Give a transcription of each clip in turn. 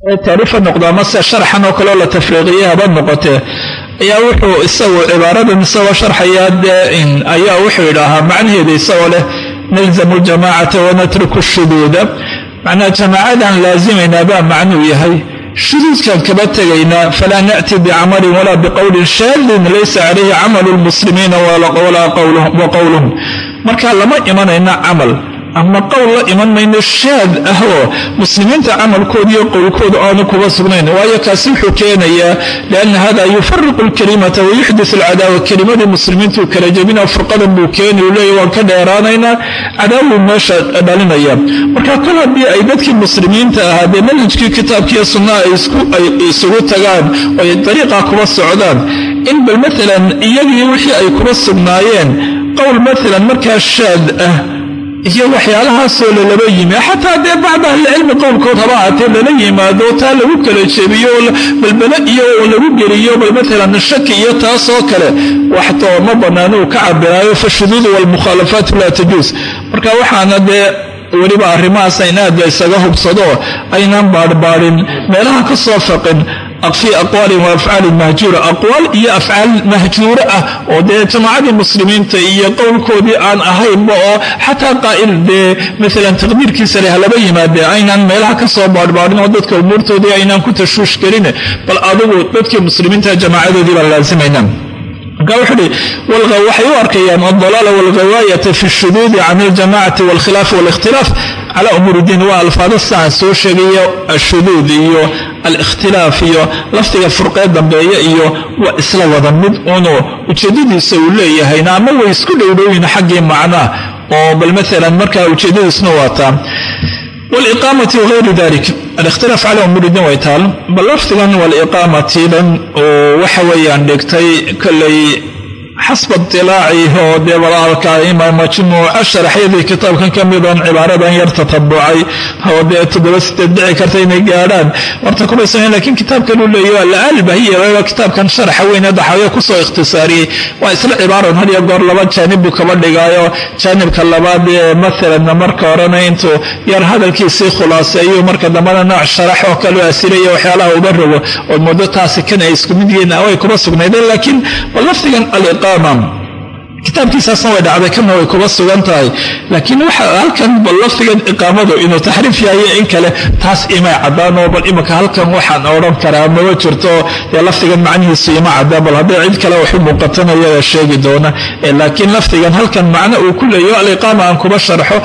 taariifa noqdo amase sharxan oo kaleo la tafriiqiyey haba noqotee ayaa wuxuu isagu cibaaradan isagoo sharxaya dee ayaa wuxuu yidhaahaa macnaheeda isagoo leh nalzamu ljamaacata wanatruku shuduuda. Macnaha jamaacadan laasimaynaa baa macnuu yahay. Shuduudkan kaba tegaynaa falaa na'ti bicamalin walaa biqowlin shaadin laysa calayhi camalu lmuslimiina wa qowluhum marka lama imanayna camal ama qowl la iman mayno shaad ah oo muslimiinta camalkooda iyo qowlkooda aanu kuba sugnayn. Waayo kaasi wuxuu keenayaa lianna hada yufariqu lkalimata wayuxdis alcadaawa kelimadii muslimiintuu kala jebina furqadan buu keeni uu leeya waan ka dheeraanaynaa cadaawuu meesha dhalinaya marka kol haddii ay dadkii muslimiinta ahaa dee manhajkii kitaabkiiyo sunnaha ay isugu tagaan oo ay dariiqa kuba socdaan in bal maalan iyagii wixii ay kuba sugnaayeen qowl maalan markaa shaad ah iyo waxyaalahaasoo lalaba yimi. Xataa dee bacd ahlicilmi qowlkood haba lala yimaado taa lagu kala jebiyo balbele iyo lagu geliyo bal maalan shaki iyo taasoo kale. Waxtoo ma bannaan uu ka cabiraayo fashuduudu walmukhaalafaatu laa tajuus marka waxaana dee weliba arrimahaas la isaga hubsado aynaan baadhbaadhin meelaha ka soo faqin fii aqwaalin wa afcaalin mahjuura aqwaal iyo afcaal mahjuuro ah oo dee jamaacadii muslimiinta iyo qowlkoodii aan ahaynba oo xataa qaa'il dee maalan taqdiirkiisa leh halaba yimaadee aynaan meelaha ka soo baadhbaadhin oo dadka umuurtoodii aynaan ku tashwiish gelin bal adigu dadkii muslimiinta jamaacadoodii baan laasimaynaa marka wuxuu uhi waxay u arkayaan aldalaala walghawaayata fi shuduudi can aljamacati walkhilaafi walikhtilaaf cala umuuri diin waa alfaado siaan soo sheegayo ashuduud iyo alikhtilaaf iyo lafdiga furqee dambeeya iyo waa isla wada mid uno ujeedadiisa uu leeyahayna ama way isku dhowdhowyin xaggii macnaa oo bal maalan markaa ujeedadiisna waataa waliqaamati wagayru dalik alikhtilaaf cala umuuri diin way taal lafdigan waliqaamatidan oo waxa weeyaan dhigtay kolley xasba itilaaci oo dee walaalkaima majmuuca sharaxyadii kitaabkan ka midan cibaaradan yar tatabucay oo dee toddoba sideed dhici karta inay gaadhaan horta kumaysan lakiin kitaabkan uu leeya waa la-aalbahiya kitaabkan sharaxa weyne daxayo ku soo ikhtisaariyey waa isla cibaaran had iyo goor laba jaanib buu kaba dhigaayo jaanibka labaad ee maalan marka horena intuu yar hadalkiisii khulaaseeyo marka dambena nooc sharax oo kale asilaya waxyaalaha uga rogo oo muddo taasi kan isku mid yihiin way kuba sugnaydeen laakiin lafdigan aliqaama kitaabkiisaasna way dhacday kana way kuba sugan tahay laakiin waxa halkan bal lafdigan iqaamadu inuu taxriif yahayo in kale taas imay caddaanoo bal imika halkan waxaan odhan karaa maba jirto dee lafdigan macnihiisu ima caddaa bal hadday cid kale waxu muuqatanaya sheegi doona laakiin lafdigan halkan macno uu ku leeyo aliqaama aan kuba sharxo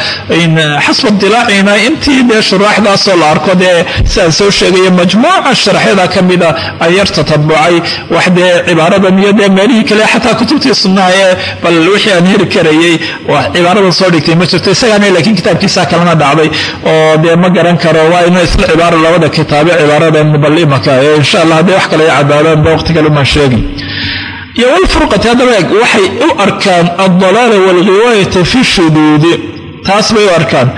xasba dilaacina intii dee shuraaxdaasoo la arko dee sidaan soo sheegaya majmuuca sharaxyada ka mida aan yar tatabucay wax dee cibaaradan iyo dee meelihii kale xataa kutubtii sunnaha ee bal wixii aan heri karayey cibaaradan soo dhigtay ma jirto isagaana laakiin kitaabkiisa kalena dhacday oo dee ma garan karo waa ina isla cibaaro labada kitaabe cibaaradan bal imaka insha allah hadday wax kale ay caddaadaan ba waqti kale umaan sheegi iyo walfurqati haddaba eg waxay u arkaan aldalaala waalghiwaayata fi shuduudi taas bay u arkaan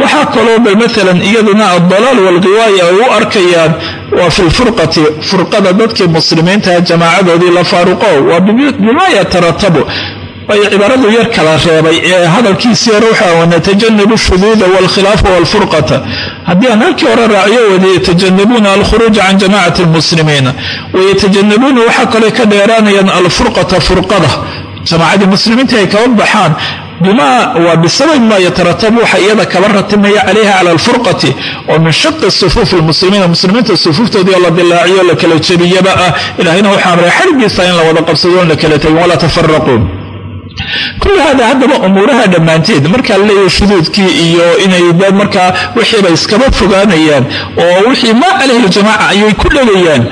waxaa kaloo bal maalan iyaduna aldalaal waalghiwaaya ay u arkayaan waa fi lfurqati furqada dadkii muslimiintaha jamaacadoodii la faaruqo waa bimaa yataratabu waayo cibaaradu yar kala reebay ee hadalkiisii hore waxa wanatajannabu shuduuda waalkhilaafa waalfurqata haddii aan halkii hore raaciyo wada yatajanabuuna alkhuruuja can jamacati lmuslimiina wayatajannabuuna waxaa kaloo ka dheeraanayaan alfurqata furqada. Jamaacadii muslimiinta ay kaba baxaan bimaa waa bisabab maa yataratabu waxa iyada kaba ratimaya calayha cala alfurqati. Oo min shaqi sufuuf lmuslimiina muslimiinta sufuuftoodii oo la dilaaciyo la kala jebiyaba ah ilahayna waxaa amray xarigiisa in la wada qabsado la kala tegin walaa tafaraquu kul hada haddaba umuuraha dhammaanteed markaa la leeyahay shuduudkii iyo inay markaa wixiiba iskaba fogaanayaan oo wixii maa calayhi ljamaaca ayay ku dhegayaan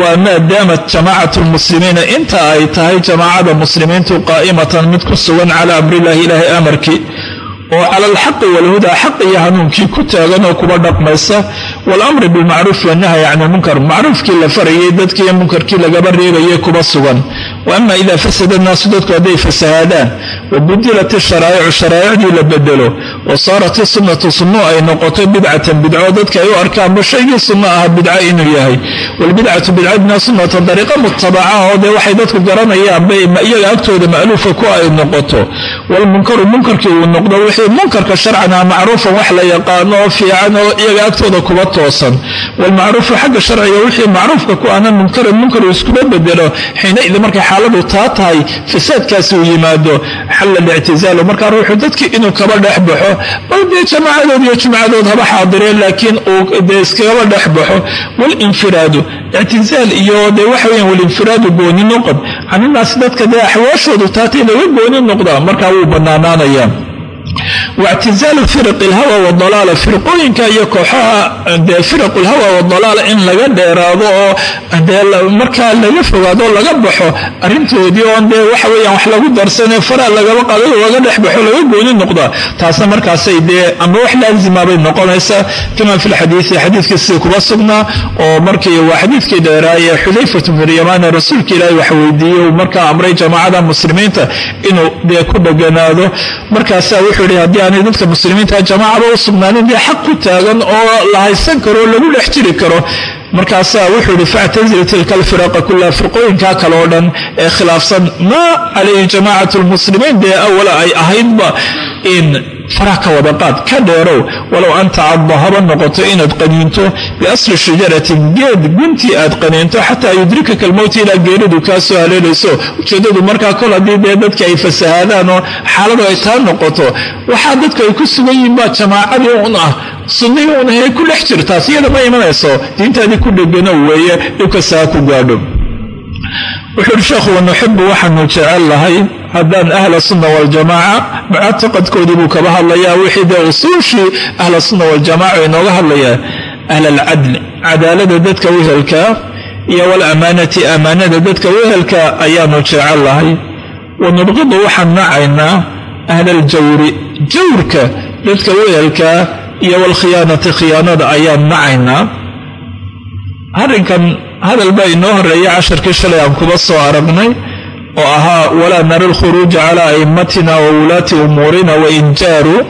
waa maa daamat jamaacatu lmuslimiina inta ay tahay jamaacada muslimiintu qaa'imatan mid ku sugan cala amrillahi ilaahay amarkii oo cala alxaqi walhudaa xaq iyo hanuunkii ku taagan oo kuba dhaqmaysa. Waalamri bilmacruuf wanahyi can ilmunkar macruufkii la farayay dadkiiyo munkarkii lagaba reebayay kuba sugan wa ama ida fasada naasu dadku hadday fasahaadaan wa budilat isharaa'icu sharaa'icdii la bedelo wa saarat sunnatu sunno ay noqoto bidcatan bidco. Dadka ay u arkaanba shaygii sunno aha bidca inuu yahay. Walbidcatu bidcadna sunnatan dariiqa mutabaca oo dee waxay dadku garanayaanba iyaga agtooda ma'luufa ku ay noqoto. Walmunkaru munkarkii uu noqdo wixii munkarka sharcan ah macruufan wax la yaqaano oo fiican oo iyaga agtooda kuba toosan. Walmacruufu xagga sharciga wixii macruufka ku ahna munkaran munkar uu iskuma bedelo. Xiinaidi markay xaaladu taa tahay fasaadkaasi uu yimaado. Xalla lictisaalu markaa ruuxu dadkii kaba dhex bal dee jamaacadood iyo jumcadood haba xaadireen laakiin uu dee iskagaba dhex baxo walinfiraadu ictizaal iyo dee waxa weyan walinfiraadu gooni noqod. Caninaasi dadka dee axwaashoodu taatay laga gooni noqdaa markaa wuu bannaanaanaya waictizaalu firaqi alhawa wadalaala firqooyinka iyo kooxaha dee firaqu lhawa wadalaala in laga dheeraado oo dee markaa laga fogaado o laga baxo arrintoodii oon dee waxa weeyaan wax lagu darsanee faraa lagaba qaado laga dhex baxo laga gooni noqdaa taasna markaasay dee ama wax laazima bay noqonaysaa kama fi lxadiisi xadiidkii sidii kuba sugnaa oo markii waa xadiidkii dheeraaye xudayfatu bnu yamaane rasuulka ilaahi wax weydiiyey uu markaa amray jamaacada muslimiinta inuu dee ku dheganaado markaasaa wuxuu yihi haddii aanay dadka muslimiinta jamaacaba u sugnaanin dee xaq ku taagan oo la haysan karo lagu dhex jiri karo. Markaasaa wuxuu yihi factazil tilka alfiraqa kullaha firqooyinkaa kale oo dhan ee khilaafsan. Maa calayhi jamacat lmuslimiin dee awala ay ahaydba in faraha ka wada qaad ka dheerow walow an tacadda haba noqoto inaad qaniinto biasli shajaratin geed guntii aad qaniinto xataa yudrikaka almowt ilaa geeridu kaa soo haleelayso. Ujeeddadu markaa kol haddii dee dadka ay fasahaadaan xaaladu ay taa noqoto waxaa dadku ay ku sugan yihiin baa jamaacadii un ah. Sunnihii un ahay ku dhex jirtaas iyada ma imanayso. Diintaadii ku dhegano weeye dhibkasaa ku gaadho wuxuu uhi sheekhu wanuxibu waxaanu jecel lahay. Haddaan ahla sunna waljamaaca muctaqadkoodii buu kaba hadlayaa. Wixii dee usuushii ahla sunna waljamaca inooga hadlayaa ahl alcadli cadaalada dadka wehelka iyo walamaanati amaanada dadka wehelka ayaanu jecel lahay. Wanubqidu waxaan nacaynaa ahla aljawri jawrka dadka wehelka iyo walkhiyaanati khiyaanada ayaan nacaynaa. Arrinkan hadal baa inoo horreeya casharkii shalay aan kuba soo aragnay oo ahaa walaa nara alkhuruuja cala a'immatina wa wulaati umuurina wain jaaruu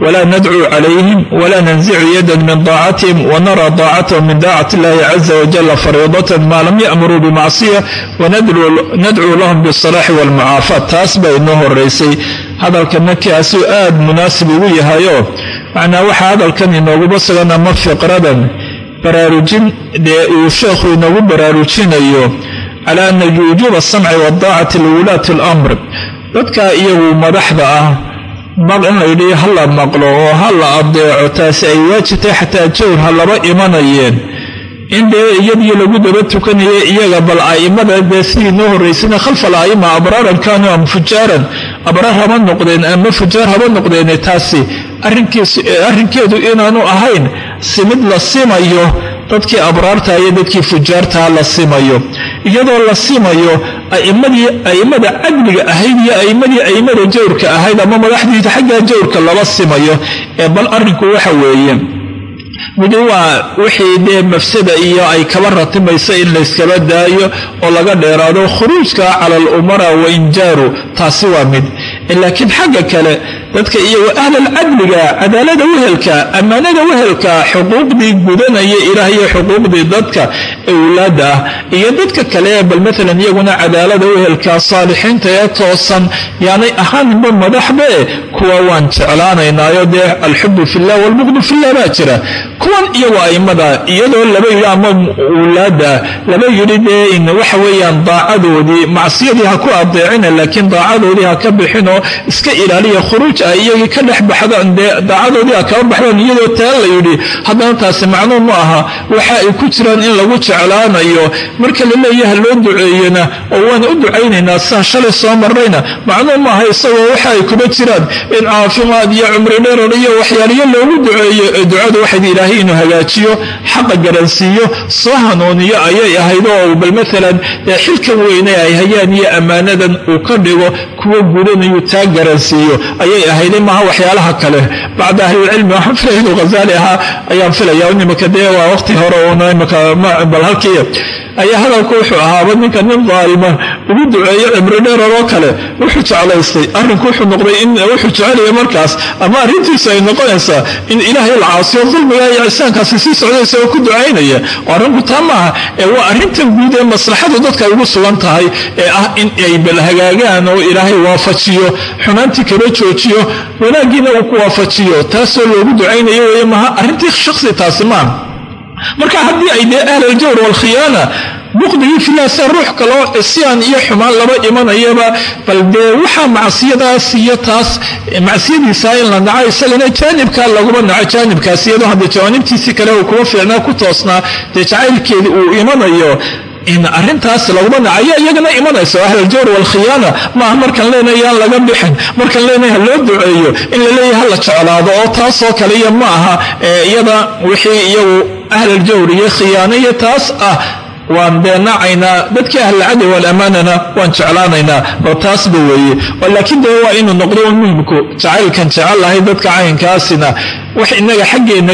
walaa nadcuu calayhim walaa nanzicu yadan min daacatihim wanara daacatahum min daacati illahi caza wajalla fariidatan maa lam ya'muruu bimacsiya wanadcuu lahum bisalaaxi walmucaafaat taas baa inoo horeysay hadalkana kaasuu aad munaasib ugu yahayoo macnaa waxaa hadalkan inooguba sugan ama fiqradan baraarujin dee uu sheekhu inoogu baraarujinayo cala ana wujuuba asamci waadaacati liwulaati alamr. Dadka iyagu madaxda ah in layidhi ha la maqlo oo ha la adeeco taasi ay waajibtay xataa jawr ha laba imanayeen. In dee iyadii lagu daba tukanaya iyaga bal a'immada dee sidii noo horraysana khalfa ala'ima abraaran kaanuu am fujaaran abraar haba noqdeen ama fujaar haba noqdeen taasi arrinkeedu inaanu ahayn simid la simayo dadkii abraarta iyo dadkii fujaartaa la simayo. Iyadoo la simayo a'immada cadliga ahayd iyo a'immadii a'immada jawrka ahayd ama madaxdiisa xaggaa jawrka laba simayo ee bal arrinku waxa weeye midi waa wixii dee mafsada iyo ay kaba ratimaysa in layskaba daayo oo laga dheeraado khuruujka cala alumara wa injaaru taasi waa mid laakiin xagga kale dadka iyagoo ahlalcadliga cadaalada wehelka ammaanada wehelka xuquuqdii gudanaya ilaah iyo xuquuqdii dadka ee wulaadda ah iyo dadka kale bal maalan iyaguna cadaalada wehelka saalixiinta ee toosan yaanay ahaaninba madaxbae kuwa waan jeclaanaynaayo dee alxubu fillah walbuqdu fillah baa jira. Kuwan iyagoo a'immada iyadoo laba yidhi ama wulaadda laba yidhi dee in waxa weeyaan daacadoodii macsiyadii ha ku adeecina laakiin daacadoodii ha ka iska ilaaliya khuruuj ah iyagii ka dhex baxdaan dee daacadoodii ha kaba baxdaan iyadoo taa la yidhi haddana taasi macnuu ma aha waxa ay ku jiraan in lagu jeclaanayo. Marka la leeyaha loo duceeyena oo waan u ducaynaynaa saa shalay soo marrayna macnuu ma aha isagoo waxa ay kuba jiraan in caafimaad iyo cumri dherar iyo waxyaaliyo loogu duceeyo ducadu waxayd ilaahay inuu hagaajiyo xaqa garansiiyo soo hanuuniyo ayay ahayd oo bal maalan xilkan weyne ay hayaan iyo ammaanadan uu ka dhigo kuwa gudanayu taa garansiiyo ayay ahayday maaha waxyaalaha kale. Bacda ahlilcilmi waxaan filaya inuu hazaali ahaa ayaan filaya imika dee waa waqti hore uuna imika bal halkii ayaa hadalku wuxuu ahaaba ninka nin daalima ugu duceeyo cimri dheerar oo kale wuxuu jeclaystay. Arrinku wuxuu noqday in wuxuu jecelaya markaas ama arrintiisu ay noqonaysaa in ilaahay la caasiyo dulmiga iyo cisaankaasi sii socdaysa oo ku ducaynaya. Oo arrinku taa maaha ee waa arrintan guud ee maslaxadu dadka ugu sugan tahay ee ah in ay balhagaagaan oo ilaahay waafajiyo xumaantii kala joojiyo wanaaggiina uu ku waafajiyo taasoo loogu ducaynayo weeye maha arrintii shaksi taasi maaha marka haddii ay dee ahlaljawr waalkhiyaana buqdigii filaasa ruux kaloo cisyaan iyo xumaan laba imanayaba bal dee waxaa macsiyadaas iyo taas macsiyadiisa in la naco isagana jaanibka laguma naco jaanibkaas iyadoo haddee jawaanibtiisii kale uu kuma fiicnaa ku toosnaa dee jacaylkeedii uu imanayo in arintaas laguma nacayo iyagana imanayso ahlaljawr waalkhiyaana maaha markan leenahay aan laga bixin markan leenahay ha loo duceeyo in la leeyahay hala jeclaado oo taasoo kaliya ma aha iyada wixii iyagu iyo khiyaano iyo taas ah. Waan dee nacaynaa dadkii ahlulcadli waalaamaanana waan jeclaanaynaa oo taasba weeye laakiin dee waa inuu noqdo muhimku jacaylkan jecel lahay dadka caynkaasina wax inaga xaggeenna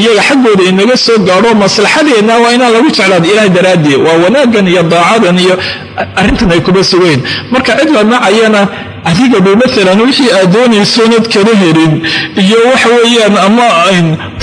iyaga xaggooda inaga soo gaadho maslaxadeenna waa inaan lagu jeclaado ilaah daraaddii waa wanaaggan iyo daacadan iyo arrintan ay kuba sugayn. Marka cid la nacayana adiga dhow maalan wixii aad doonaysoonad kala helin. Iyo waxa weeyaan ama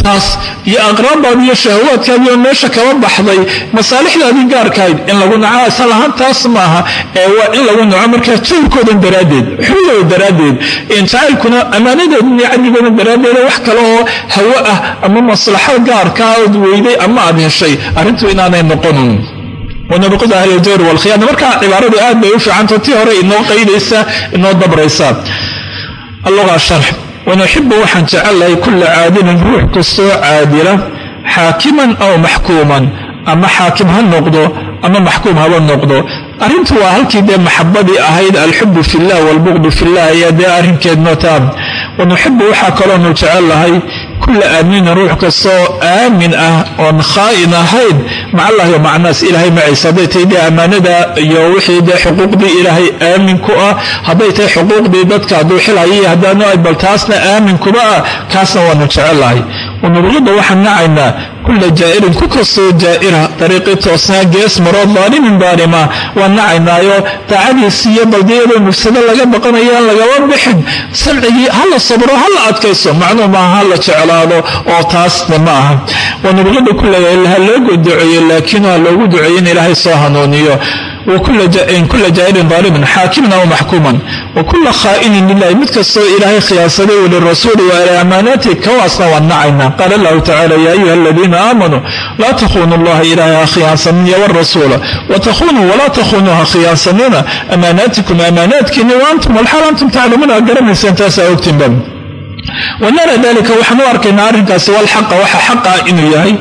taas iyo aqraabbaadi iyo shahawaadkaadii oo meesha kaba baxday. Masaalixdaadii gaarkahayd in lagu naco asal ahaan taas maaha ee waa in lagu naco markaa jawrkoodan daraaddeed xulidooda daraaddeed. Jacaylkuna ammaanadeedin iyo cadligoodan daraaddeeda wax kale oo hawo ah ama maslaxo gaarkaa ood weyday ama aad heshay arrintu inaanay noqonin. Wanabqud ahljawr wlkhiyaana markaa cibaaradu aad bay u fiicanta tii hore inoo qaydaysa inoo dabraysa. Alluga sharx. Wanuxibu waxaan jecellahay kula caadilin ruux kastoo caadila xaakiman aw maxkuuman. Ama xaakim ha noqdo ama maxkuum haba noqdo. Arrintu waa halkii dee maxabadii ahayd alxubu fillah waalbuqdu fillah ayaa dee arrinkeedno taa wanuxibu waxaa kaloonu jecellahay kula aaminin ruux kastoo aamin ah oon khaa'in ahayn macallahi wa macnaas ilaahay maciisa hadday tahay dee ammaanada iyo wixii dee xuquuqdii ilaahay aamin ku ah hadday tahay xuquuqdii dadka hadduu xilhayay haddaanu bal taasna aamin kuba ah kaasna waanu jecellahay wanubqida waxaan nacaynaa kula jaa'irin ku kastoo jaa'ira dariiqii toosnaa gees maroo daalimin daalima waan nacaynaayo daacadiisi iyo baldiyadoo mufsado laga baqanayaan lagaba bixin samcigii hala sabro hala adkayso macnuu maaha hala jeclaado oo taasna ma aha. Wanubqida ha loogu duceeyo laakiin ha loogu duceeyo in ilaahay soo hanuuniyo kula jaa'irin daalimin xaakiman aw maxkuuman. Wa kula khaa'inin lilahi mid kastoo ilaahay khiyaasaday walirasuuli wa ilaa amaanaati kawaasna waan nacaynaa qaala allahu tacala yaa ayuha aladiina aamanuu laa takhunuu allaha ilaahay ha khiyaansanniya warasuula watakhunuu walaa takhunuu ha khiyaansanina amaanaatikum amaanaadkiinni wa antum walxaal antum taclamuuna a garanaysaan ogtinba wanara dalika waxaan u arkaynaa arrinkaasi walxaqa waxa xaqa inuu yahay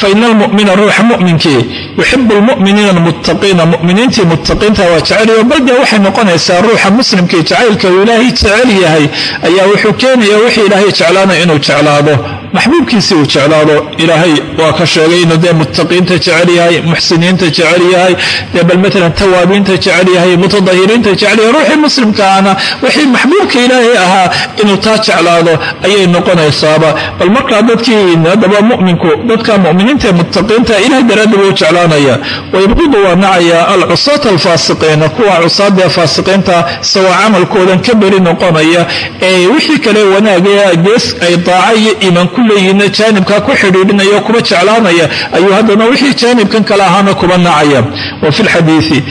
faina almumina ruuxa muminkii yuxibu lmuminiina almuttaqiina muminiintii muttaqiinta waa jecelayo balde waxay noqonaysaa ruuxa muslimkii jacaylka uu ilaahay jecel yahay ayaa wuxuu keenaya wixii ilaahay jeclaanaya inuu jeclaado maxbuubkiisii uu jeclaado ilaahay waa ka sheegay inuu dee muttaqiinta jecel yahay muxsiniinta jecel yahay dee bal maalan tawaabiinta jecel yahay mutadahiriinta jecel yahay ruuxii muslimkaana wixii maxbuubka ilaahay ahaa inuu taa jeclaado ayay noqonaysaaba. Bal markaa dadkii haddaba muminku dadka muminiinta ee muttaqiinta ilahay daraaddi buu jeclaanaya. Wayubqidu waa nacaya alcusaata alfaasiqiina kuwa cusaada ee faasiqiinta isagoo camalkoodan ka beri noqonaya. Ee wixii kale wanaaga gees ay daaca iyo iimaan ku leeyihiinna jaanibka ku xidhiidhinaya kuba jeclaanaya. Ayuu haddana wixii jaanibkan kale ahaana kuba nacaya. Wa fi lxadiidi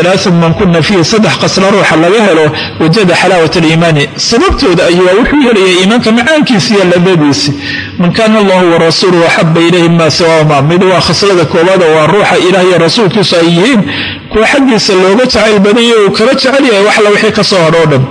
alaaun man kuna fiihi saddex qasla ruuxa laga helo wajada xalaawat aliimaani sababtooda ayuu wuxuu helaya iimaanka macaankiisi iyo ladadiisi man kaana allahu warasuuluhu axaba ilayhi ma siwaahuma mid waa khaslada koowaada waa ruuxa ilaah iyo rasuulkiisu ay yihiin. Kuwa xaggiisa looga jacayl badanya uu kala jecel yahay waxla wixii ka soo hadho o dhan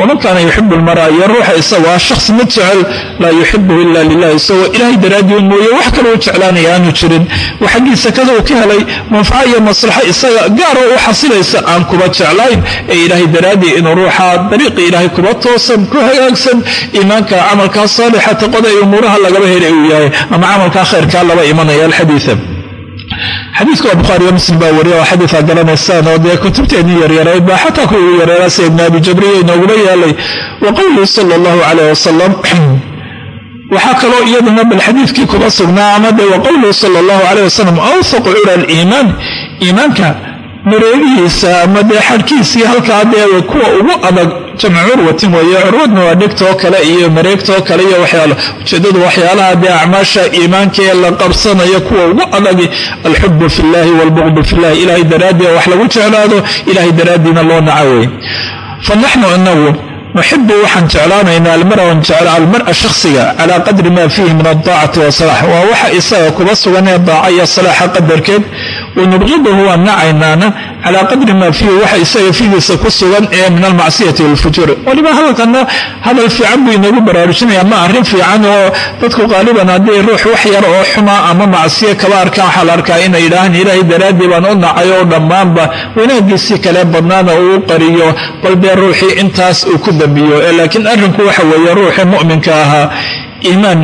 waman kaana yuxibu lmara iyo ruuxa isagoo ah shakhs mid jecel. Laa yuxibuhu ila lilah isagoo ilaahay daraaddiin mooye wax kale u jeclaanaya aanu jirin. Oo xaggiisa kada uu ka helay manfaco iyo maslaxo isaga gaaro u xasilaysa aan kuba jeclayn. Ee ilaahay daraaddii inuu ruuxa dariiqi ilaahay kuba toosan ku hagaagsan. Iimaanka camalkaa saalixa taqoda ee umuuraha lagaba helay ama camalkaa khayrkaa laba imanaya alxadiia xadiidka waa bukhaariyo muslim baa wariya oo xadiiaa garanaysaan oo dee kutubteennii yaryarayd baa xataa kuwa ugu yareeraa sida abi jabriya inoogula yaalay. Wa qowlihi sala allahu calayh wasalam waxaa kaloo iyaduna bal xadiidkii kuba sugnaa ama dee wa qowlihi sala allahu calayh wasalam awsaqu cura aliimaan iimaanka mareegihiisa ama dee xadhkiisii halkaa dee kuwa ugu adag jamcu curwatin weeye curwadna waa dhegtoo kale iyo mareegtoo kale iyo waxyaalo. Ujeedadu waxyaalaha dee acmaasha iimaanka ee la qabsanayo kuwa ugu adagi. Alxubu fi llahi waalbuqdu fi llahi ilahay daraaddii wax lagu jeclaado ilahay daraaddiina loo naca weeye. Fa naxnu inagu nuxibu waxaan jeclaanaynaa almara shakhsiga calaa qadri ma fiihi min aldaacati wasalax waa waxa isaga kuba sugan ee daaca iyo salaaxa qadarkeed wanubqiduhu waan nacaynaana calaa qadri maa fiihi waxa isaga fiigiisa ku sugan ee min almacsiyati walfujuur waliba hadalkana hadal fiican buu inagu baraarujinaya ma arrin fiican oo dadku qaaliban haddii ruux wax yar oo xuma ama macsiyo kaba arkaan waxaa la arkaa inay yidhaahaan ilaahay daraaddii baan u nacay oo dhammaanba wanaagiisii kale badnaana uu qariyo bal dee ruuxii intaas uu ku dambiyo. Laakiin arrinku waxa weeye mu'minka ahaa iimaan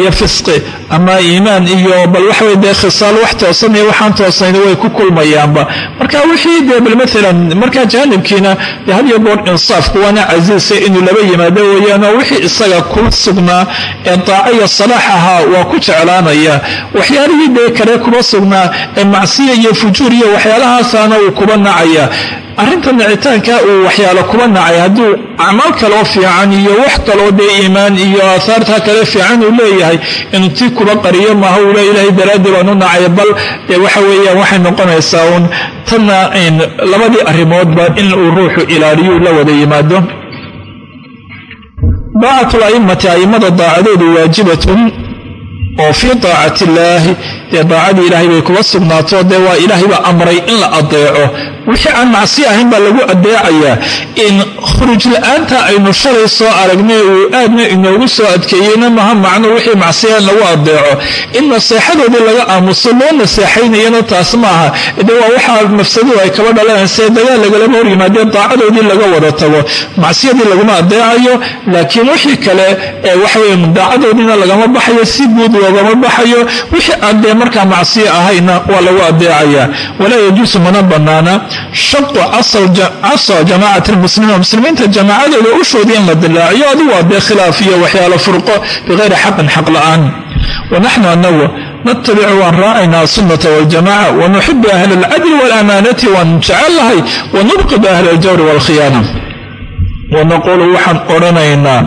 iyo fisqi ama iimaan iyo bal waxawey dee khisaal wax toosan iyo waxaan toosnayn way ku kulmayaanba. Marka wixii dee bal maalan markaa jaanibkiina dee had iyo goor insaafku waana casiisa inuu laba yimaado weeyaanoo wixii isaga ku sugnaa ee daaco iyo salaax ahaa waa ku jeclaanaya. Waxyaalihii dee kale kuba sugnaa ee macsiya iyo fujuur iyo waxyaalahaasana uu kuba nacaya arrinta nicitaanka uu waxyaalo kuba nacay. Hadduu acmaal kaloo fiican iyo wax kaloo dee iimaan iyo aahaarta kale fiican uu leeyahay inuu tii kuba qariyo maaha uu le ilaahay daraaddii baan u nacay. Bal dee waxa weeyaan waxay noqonaysaa uun tanna labadii arrimoodba in uu ruuxu ilaaliyu la wada yimaado. Daacatul a'immati a'immada daacadoodu waajibatun oo fii daacati illaahi dee daacadii ilaahay bay kuba sugnaato dee waa ilaahayba amray in la adeeco wixii aan macsi ahayn baa lagu adeecayaa in khuruj la'aanta aynu shalay soo aragnay uu aadna inoogu soo adkeeyeyna maha macno wixii macsiya in lagu adeeco in naseexadoodii laga aamuso loo naseexaynayana taas maaha. De waa waxaa mafsadadu ay kaba dhalanaysa dagaal lagalama hor yimaadee daacadoodii laga wada tago. Macsiyadii laguma adeecayo laakiin wixii kale ee waxaweye daacadoodiina lagama baxayo si guud loogama baxayo. Wixii aan markaa macsiya ahayna waa lagu adeecaya walaa yajuusu mana banaana shaqu casa jamacat lmuslimiin muslimiinta jamaacadooda ushoodii in la dilaaciyo adigu waa dee khilaaf iyo waxyaalo furqo bikayri xaqin xaq la'aan wanaxnu anagu natabicu waan raacaynaa asunata waljamaca wanuxibu ahla alcadli walaamaanati waan jecellahay wanubqidu ahla aljawri walkhiyaana wanaquulu waxaan odhanaynaa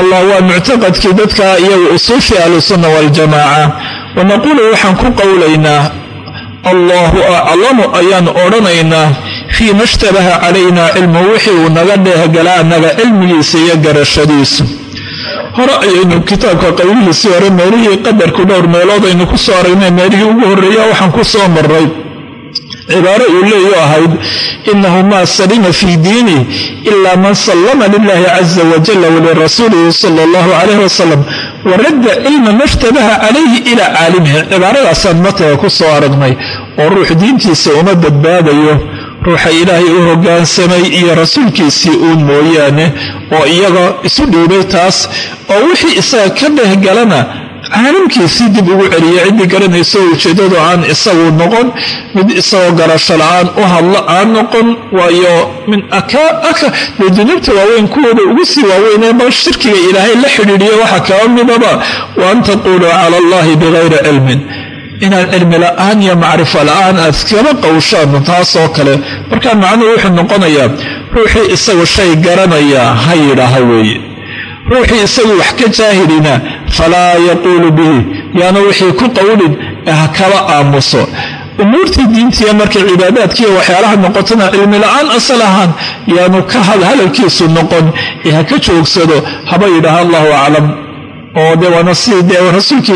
allah waa muctaqadkii dadka iyagu usuufi ahlusunna waljamaaca wanaquulu waxaan ku qowlaynaa allahu aclamu ayaan odhanaynaa fii ma shtabaha calayna cilmu wixii uu naga dheehgala annaga cilmigiisa iyo garashadiisu hore ayaynu kitaabka qaybihiisii hore meelihii qadarku dhowr meelood aynu ku soo aragnay meelihii ugu horreeya waxaan ku soo maray cibaaro uu leeyu ahayd inahu maa salima fii diinih ila man sallama lilahi caza wajalla walirasuulihi sala allahu calayh wasalam waradda cilma ma shtabaha calayhi ilaa caalimihi cibaaradaasaan mataga ku soo aragnay oo ruux diintiisa uma badbaadayo. Ruuxa ilaahay u hoggaansamay iyo rasuulkiisii uun mooyaane oo iyaga isu dhiibay taas oo wixii isaga ka dhehgalana caalamkiisii dib ugu celiya ciddii garanayso ujeeddadu aan isagu noqon mid isagoo garasho la'aan u hadlo aan noqon waayo min dunuubta waaweyn kuwooda ugu sii waaweynee bal shirkiga ilaahay la xidhiidhiyo waxaa kaba midaba. Wa an taquuluu cala allahi bikayri cilmin inaad cilmi la'aan iyo macrifo la'aan aad iskaba qowshaan taasoo kale. Markaa macnuhu wuxuu noqonayaa ruuxii isagu shay garanaya ha yidhaaha weeye. Ruuxii isagu wax ka jaahilina falaa yaquulu bihi. Yaanu wixii ku qowlin ha kaba aamuso. Umuurtii diintiiya markay cibaadaadkiiyo waxyaalaha noqotona cilmi la'aan asal ahaan yaanu ka hadalkiisu noqon ee ha ka joogsado haba yidhaaha allahu aclam oo de dee rasuulka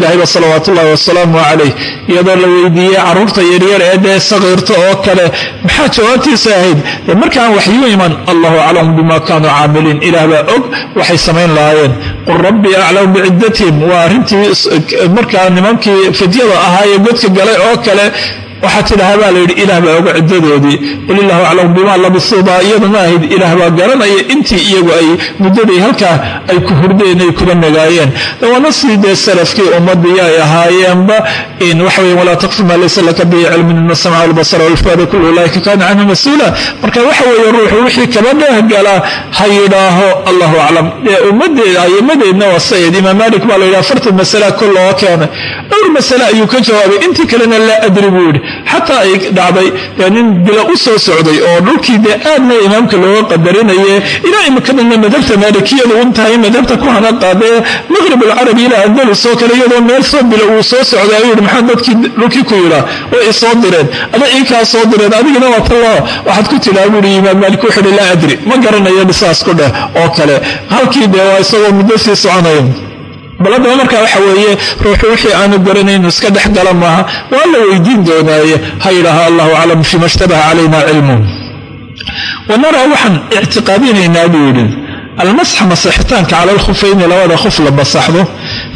wasalaamu calayh. Iyadoo la weydiiyey carruurta yaryar ee dee sakiirta oo kale maxaa jawaabtiisa ahayd? Markaan waxyu iman allahu aclamu bima kaanuu caamiliin. Ilaah baa og waxay samayn lahaayeen. Qul rabbii aclamu biciddatihim. Waa arrintii markaa nimankii fidyada ahaa ee godka galay oo kale waxaa tidhaha baa layidhi ilaah baa oga ciddadoodii. Walilaahu aclamu bimaa labisuudaa iyadana ahayd ilaah baa garanaya intii iyagu ay muddadii halkaa ay ku hurdeen ay kuba nagaayeen. Waana sidii dee salafkii ummadii ay ahaayeenba waxaweye walaa taqfu maa laysa laka bihi cilmun ina samca walbasara walfuaada kullu ulaaika kaana canhu mas'uula. Marka waxa weeye ruuxu wixii kaba dheehgalaa ha yidhaaho allahu aclam. Ummadeeda aimadeedna waa sayid imaam maalik baa la yidhaha afartan masala kol loo keenay. Dhowr masale ayuu ka jawaabay intii kalena laa adri buu yidhi xataa ay dhacday nin bila u soo socday oo dhulkii dee aadna imaamka looga qadarinaye ilaa imikadana madhabta maalikiyada un tahay madhabta ku hana qaadee maqrib alcarabi ilaa andalus oo kale iyadoo meel soo bila uu soo socday ayuu maxaa dadkii dhulkii ku yidhaa? Way i soo direen. Ada ii soo direen. Adigina waa talo waxaad ku tidhaa buuhi imaam maalik wuxuu hi laa adri. Ma garanayo ku dheh oo kale. Halkii dee waa isagoo muddo sii soconaya bal haddaba markaa waxa weeye ruuxu wixii aanu garanaynu iska dhex gala maaha. Waa la weydiin doonaaye ha yidhaaha allahu aclam fima ishtabaha calayna cilmu wanaraa waxaan ictiqaadinaynaa buu yidhi almasxa masaxitaanka cala alkhufayni labada khuf la masaxdo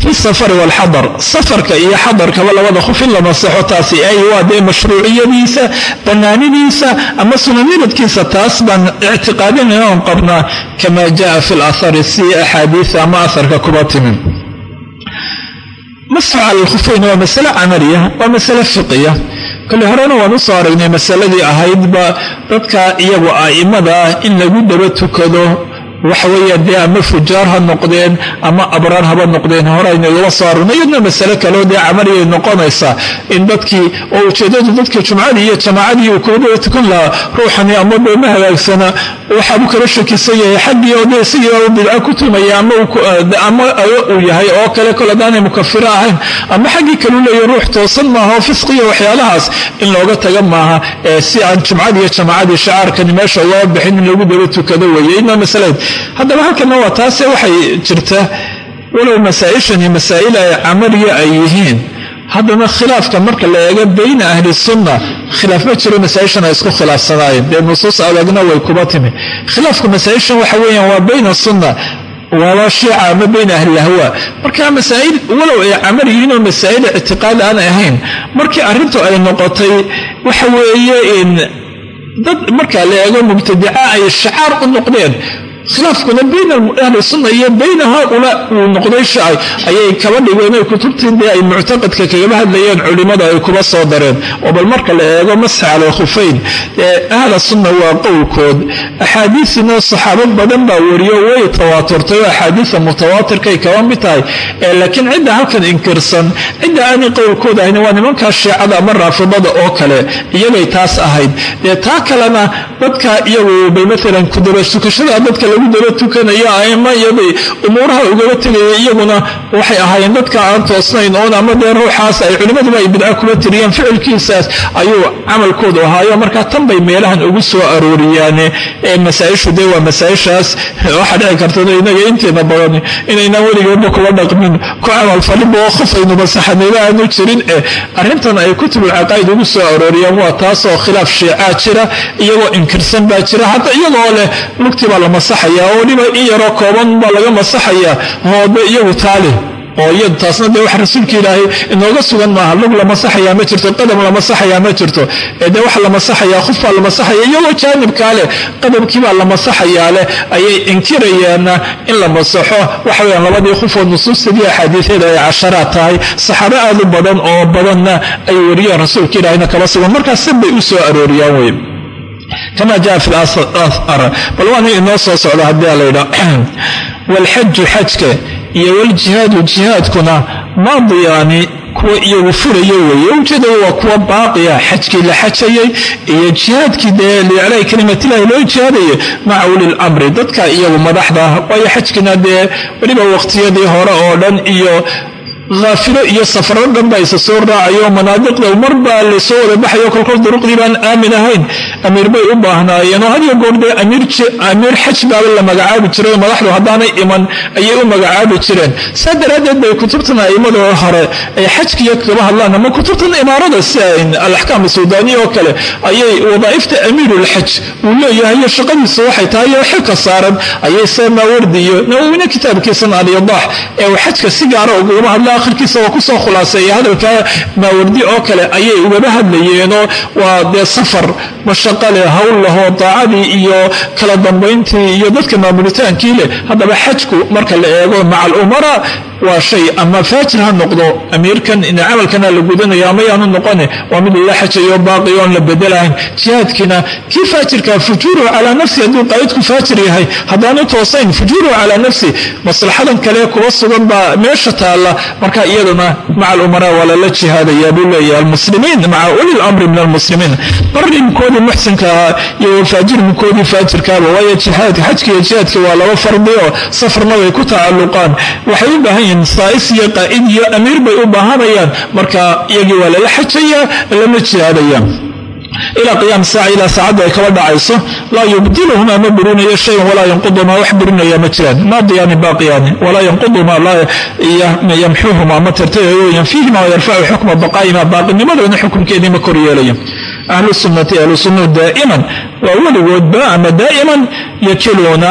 fi safari walxadar safarka iyo xadarkaba labada khuf in la masaxo taasi ay waa dee mashruuciyadiisa bannaanidiisa ama sunaniradkiisa taas baan ictiqaadinayna oon qabnaa kama jaa fi lathari si axaadiisa ama aharka kuba timin masxu cala alkhufayn waa masale camaliya waa masale fiqiya kole horena waan u soo aragnay masaladii ahaydba dadka iyagu a'immada ah in lagu daba tukado waxaweeyaan dee ama fujaar ha noqdeen ama abraar haba noqdeen horeaynagama soo aragno iyadna masale kaleo dee camaliyay noqonaysaa. In dadkii oo ujeedadu dadka jumcadii iyo jamaacadii uu kuga daba tukan lahaa ruuxani ama dee hagaagsana waxaabuu kala shakisan yahay xaggii oo dee isagii bidco ku tumaya ama uu yahay oo kale kol hadaanay mukafiro ahayn ama xaggii kalu leeya ruux toosan maaha oo fisqiya waxyaalahaas in looga taga maaha si aan jumcadii iyo jamaacadii shacaarkani meesha loo bixin in lagu daba tukado weeye ina masalayd haddaba halkana waa taase waxay jirta walow masaa-ishani masaa'il ay camaliya ay yihiin. Haddana khilaafka marka la eego bayna ahli sunna khilaaf ma jiro masaa-ishan ay isku khilaafsanaayeen dee nusuus adagna way kuba timi. Khilaafka masaa-ishan waxa weeyaan waa bayna sunna waaba shiica ama bayna ahlilahwa marka masaa'il walow ay camal yihiin oo masaa'il ictiqaad aan ahayn markii arrintu ay noqotay waxa weeye dad marka la eego mubtadica ay shacaar u noqdeen khilaafkuna bayna ahli sunna iyo bayna haaulaa uu noqday shacay ayay kaba dhigeen ay kutubtiin dee ay muctaqadka kagaba hadlayeen culimmada ay kuba soo dareen. Oo bal marka la eego masxi cala alkhufayn ee ahla sunna waa qowlkood. Axaadiisina saxaabo badan baa wariyo way tawaaturtay oo axaadiisa mutawaatirkay kaba mid tahay. Laakiin cidda halkan inkirsan cidda aanay qowlkood ahayn waa nimankaa shiicada ama raafidada oo kale iyagay taas ahayd. Taa kalena dadka iyagu bal maalan kudabasukashada dadka lagu daba tukanayo aima iyaday umuuraha ugaba tegaya iyaguna waxay ahaayeen dadka aan toosnayn oon ama dee ruuxaas ay culimmaduba ay bidco kuba tiriyeen ficilkiisaas ayuu camalkoodu ahaayo. Markaa tan bay meelahan ugu soo arooriyaane ee masaa-ishu dee waa masaa-ishaas. Waxaa dhici karta inaga inteena badan inaynaan weligeedba kuba dhaqmin ku camalfalinba oo khufaynu masaxanimo aanu jirin eh arrintan ay kutubulcaqaa'id ugu soo arooriyaan. Waa taasoo khilaaf shiicaa jira iyagoo inkirsan baa jira. Hadda iyagoo leh lugtii baa la masaxaya oo weliba in yaroo kooban baa laga masaxaya hoode iyagu taaleh oo iyadu taasna dee wax rasuulka ilaahay inooga sugan maaha lug la masaxayaa ma jirto qadam la masaxayaa ma jirto ee dee waxa la masaxayaa khuf baa la masaxaya iyagoo jaanibkaa leh qadamkiibaa la masaxayaa leh ayay inkirayaanna in la masaxo. Waxa weyaan labadii khufoo nusuustadii axaadiisyada ay casharaad tahay saxaabo aad u badan oo badanna ay wariyeen rasuulka ilaahayna kaba sugan. Markaas bay u soo arooriyaan wey kama jaa fi lar bal waana inoo soo socda haddii laydha waalxaju xajka iyo waljihaadu jihaadkuna maadiyaani kuwa iyagu furayo weeye ujeedada waa kuwa baaqiya xajkii la xajayay iyo jihaadkii dee liiclaahi kalimatillahi loo jihaadayay maca ulil amri dadka iyagu madaxda waayo xajkina dee weliba waqtiyadii hore oo dhan iyo haafilo iyo safaro dhan baa isa soo raacayo manaadiqda mar la soo wada baxayo kolkol duruqdii baan aamin ahayn. Amiir bay u baahnaayeen oo hadiyo goor dee amiir xaj baaba la magacaabi jiray madaxdu haddaanay iman ayay u magacaabi jireen. Saa daraaddeed bay kutubtan a'immada hore ay xajkiiyo kaba hadlaan ama kutubtan imaarada alaxkaam suudaaniya oo kale ayay wadaa'ifta amiirulxaj uu leeyahay iyo shaqadiisu waxay tahay iyo xilka saaran ayay see maawardi iyo nawowina kitaabkiisan alyadaax ee xajka si gaara ugagaba hadla akhirkiisa waa ku soo khulaaseeya hadalka maawardi oo kale ayay ugaba hadlayeenoo waa dee safar mashaqo leh hawl lahoo daacadii iyo kala dambayntii iyo dadka maamulitaankii leh. Haddaba xajku marka la eego maca alumara waa shay ama faajir ha noqdo amiirkan ina camalkana la gudanaya ama noqone waa mid lala xajayo baaqi la bedelahayn jihaadkiina kii faajirka fujuuruhu calaa nafsi hadduu qaa'idku faajir yahay haddaanu toosayn fujuuruhu calaa nafsi maslaxadan kale kuba sugan baa meesha taalla marka iyaduna maca alumara waa lala jihaadaya buu leeyahay almuslimiin maca uli lamri min almuslimiin. Barimkoodii muxsinka ahaa iyo faajirmkoodii faajirkaaba waayo jihaadka xajka iyo jihaadka waa laba fardi oo safarna way ku tacalluqaan. Waxay u baahan yihiin saa'is iyo qaa'id iyo amiir bay u baahanayaan marka iyagii waa lala xajayaa lama jihaadaya ilaa qiyaam saaca ilaa saacadda ay kaba dhacayso laa yubdiluhuma ma burinayo shayan walaa yanqudumaa wax burinaya ma jiraan. Maadiyaani baaqiyaani walaa yanqudumaa laa yamxuuhuma ma tirtirayo yanfiihima wayarfacu xukma baqaa'ima baaqinimadoodna xukunkeedii ma kor yeelayo. Ahlu sunnati ahlu sunnuhu daa'iman waa weligoodba ama daa'iman yakiluuna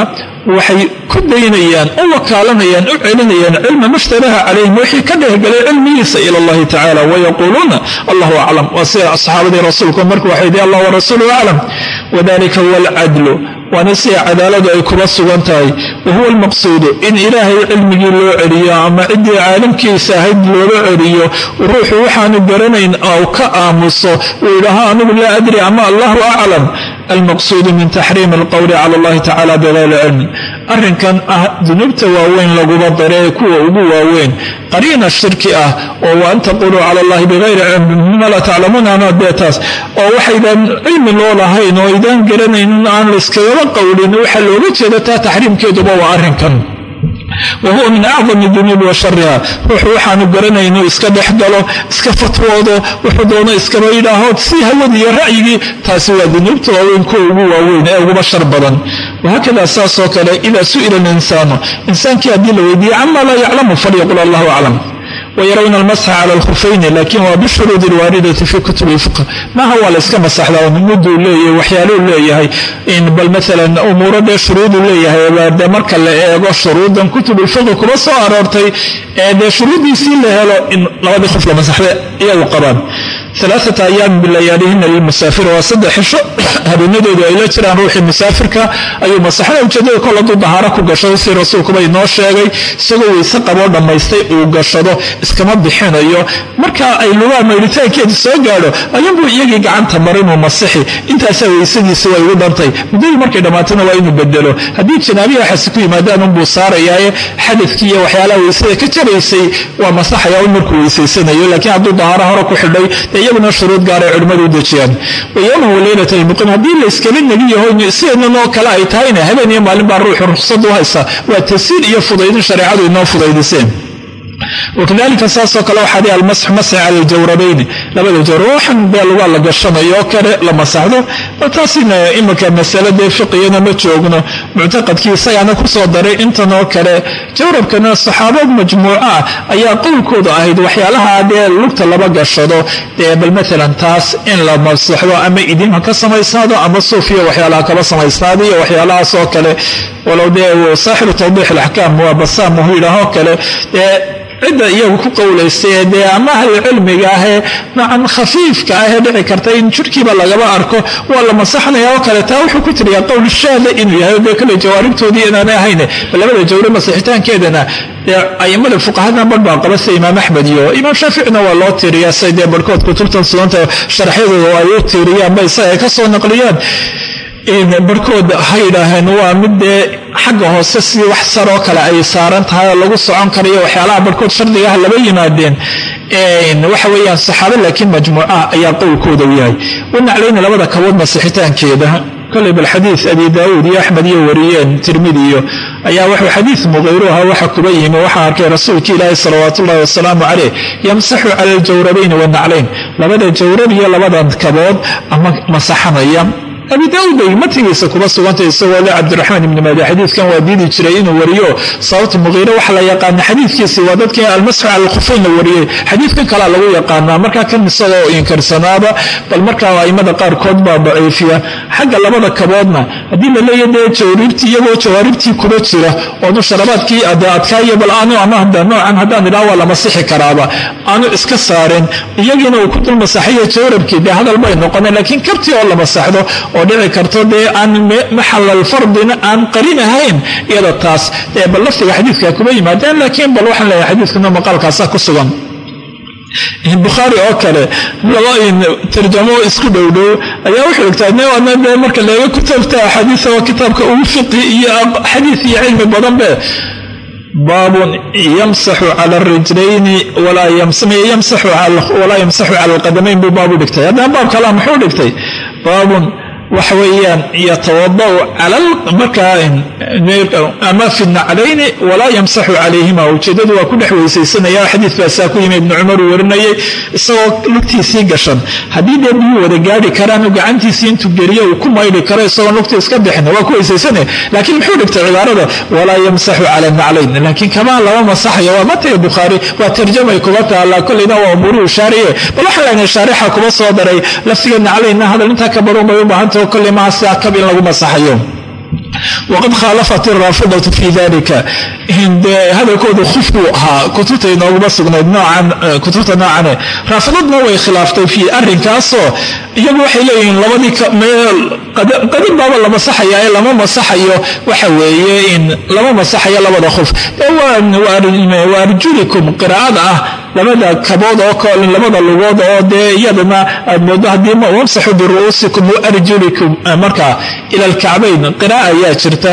waxay ku daynayaan u wakaalanayaan u celinayaan cilma mashtaraha calayhim wixii ka dhehgalay cilmigiisa ila allahi tacala wayaquuluuna allahu aclam waa sida saxaabadii rasuulku marku waxay yidhi allah warasuuluhu aclam wadalika huwa alcadlu waana sida cadaaladu ay kuba sugan tahay. Wa huwa almaqsuudu. In ilaahay cilmigii loo celiyo ama ciddii caalamkiisa ahayd looga celiyo ruuxu waxaanu garanayn ou ka aamuso uu yidhaaho anigu laa adri ama allahu aclam almaqsuudu min taxriimi alqowli cala allahi tacala bigayri cilmi arrinkan ah dunuubta waaweyn laguba daree kuwa ugu waaweyn. Qariina shirki ah oo wa an taquluu cala allahi bigayri cilmi mima laa taclamuuna ama deetaas oo waxaydan cilmi loo lahayn oo aydaan garanaynin aan layskagaba qowlin waxaa looga jeeda taxriimkeeduba waa arrinkan wa huwa min acdami dunuubi wa shariha ruuxu waxaanu garanayno iska dhex galo iska fatwoodo wuxuu doono iskaba yidhaaho si hawadi iyo ra'yigii taasi waa dunuubta waaweyn kuwa ugu waaweyn ee uguba shar badan wahaakada saasoo kale idaa su'ila alinsaanu insaankii haddii la weydiiye cama laa yaclamu falyaqul allahu aclam wayarawna almasxa cala alkhufayni laakin waa bishuruudi alwaaridati fi kutubi lfiq maaha waa la yska masaxdaa mudduu leeyahay waxyaaluu leeyahay bal maalan umuuro dee shuruuduu leeyahay de marka la eego shuruudan kutubulfiqi kuba soo aroortay ee dee shuruuddiisii la helo in labadii qof la masaxda iyagu qabaan alaaata ayaamin bilayaalihina lilmusaafir waa saddex xisho. Habeenadoodu ay la jiraan ruuxii musaafirka ayuu masaxada ujeedada kol hadduu dahaaro ku gashado si rasuulkuba inoo sheegay isagoo weyse qaboo dhammaystay uu gashado iskama bixinayo. Marka ay lugaa maydhitaankeedu soo gaadho ayuunbuu iyagii gacanta marinuu masixi. Intaasaa weysadiisa way ugu dhantay. Muddadii markay dhammaatana waa inuu bedelo haddii janaabihi waxaasi ku yimaadaan unbuu saarayaaye. Xadadkii iyo waxyaalaha weysada ka jaraysay waa masaxaya un markuu weysaysanayo laakiin hadduu dahaaro hore ku xidhay iyaguna shuruud gaar ay culimmadu u dejiyaan. Wayowmahu leylata lmuqin haddii layskala negi yaho sideednan oo kale ay tahayna habeen iyo maalin baa ruuxu ruqsad u haysa. Waa tasiir iyo fudaydin shareecadu inoo fudaydiseen wakadalika saasoo kale waxaa dhi almasxu masxi cala aljawrabayni labada jawrab waxan dee lugaa la gashanayo oo kale la masaxdo taasina iminka masale dee fiqigana ma joogno muctaqadkii isagaana ku soo daray intan oo kale jawrabkana saxaabad majmuuca ayaa qowlkooda ahayd waxyaalaha dee lugta laba gashado dee bal maalan taas in la masaxdo ama idin ka samaysnaado ama suufiya waxyaalaha kaba samaysnaado iyo waxyaalahaas oo kale walow dee saaxibu tawdiix alaxkaam waa basaam wuxuu yidhaahoo kale cidda iyagu ku qowlaysay dee ama ahlucilmiga ahee noocan khafiifka ahee dhici karta in jirhkiiba lagaba arko waa la masaxnaya oo kale taa wuxuu ku tiriyaa qowl shaada inuu yahay dee kale jawaaribtoodii inaanay ahayn labada jawre masixitaankeedana aimada fuqahada badh baa qaba sida imaam axmed iyo imaam shaaficina waa loo tiriyaa. Say dee kutubtan suganta sharaxyadooda ay u tiiriyaanba isaga ay ka soo naqliyaan barhkood ha yidhaaheen waa mid xagga hoose si wax saroo kale ay saaran tahay oo lagu socon karayo waxyaalaha barhkood shardigaah laba yimaadeen. Waxa weeyaan saxaabo laakiin majmuucaha ayaa qowlkooda u yahay. Wanaclayna labada kabood masixitaankeeda koley bal abi daawuud iyo axmed iyo wariyeen tirmidi iyo ayaa wuxuu xadiid muqayruha waxa kuba yimi waxaa arkay rasuulki ilaahi salawaatu ullahi wasalaamu caleyh yamsaxu cala aljawrabayni wanaclayn labada jawrab iyo labadan kabood ama masaxanaya abi daauud bay matigiisa kuba sugantay isagoo le cabdiraxmaan ibni maadi. Xadiidkan waa diidi jiray inuu wariyo sababta muqiire waxa la yaqaana xadiidkiisi waa dadkii almasxu alkhufayn la wariyey. Xadiidkan kalea lagu yaqaanaa markaa kan isagoo inkarsanaaba bal markaa aimada qaarkood baa daciifiya. Xagga labada kaboodna haddii la dee jawaariibtii iyagoo jawaaribtii kuba jira oonu sharabaadkii adkaaiyo bal aanu ama noocan haddaan idhaha waa la masixi karaaba. Aanu iska saaren iyagiina uu ku dul masaxayo dee hadal bay noqoneen laakiin kabtii oo la masaxdo oo dhici karto dee aan maxalal fardina aan qarin ahayn iyada taas bal laftiga xadiidka kuma yimaadeen laakiin bal waxaan leeyahay xadiidkuna maqaalkaasa ku sugan. Bukhaari oo kale tarjamo isku dhowdhow ayaa wuxuu ogtaadna dee marka leega kutubta axaadiisa waa kitaabka ugu fiqhi iyo xadiid iyo cilmi badan be baabun yamsaxu cala arijlayni walaa yamsaxu cala alqadamayn buu baabu dhigtay. Haddana baab kalea muxuu dhigtay? Baabun waxa weeyaan yatawadau markaa ama fi naclayni walaa yamsaxu calayhima. Ujeedadu waa ku dhex weysaysanaya. Xadiid baa saa ku yimi ibnu cumar uu warinayay isagoo lugtiisii gashan. Haddii dee biyuu wada gaari karaan gacantiisii intuu geliyo uu ku maydhi karo isagoon lugtii iska bixin waa ku weysaysanaya. Laakiin muxuu dhigtay cibaarada? Walaa yamsaxu cala naclayn laakiin kamaan lama masaxayo waa mataya bukhaari waa tarjamay kuga taallaa kolleyna waa umuruhu shaariye. Bal waxaa leenahay shaarixa kuma soo daray laftiga naclaynna hadal intaa ka badan bay u baahantao kolley maha sidaa kab in lagu masaxayo. Waqad khaalafat araafidatu fi dalika hadalkoodu khuf buu ahaa kutubta inooguma sugnayd kutubta noocane raafidadna way khilaaftay fi arrinkaasoo iyagu waxay leeyihiin labadii qadin baaba la masaxaya ee lama masaxayo waxa weeye in lama masaxayo labada khuf. Wa arjulikum qiraa'ada ah labada kabood oo kale labada lugood oo dee iyadana aad moodo haddii wamsaxu biru'uusikum waarjulikum markaa ila alkacbayn qiraa'a ayaa jirta.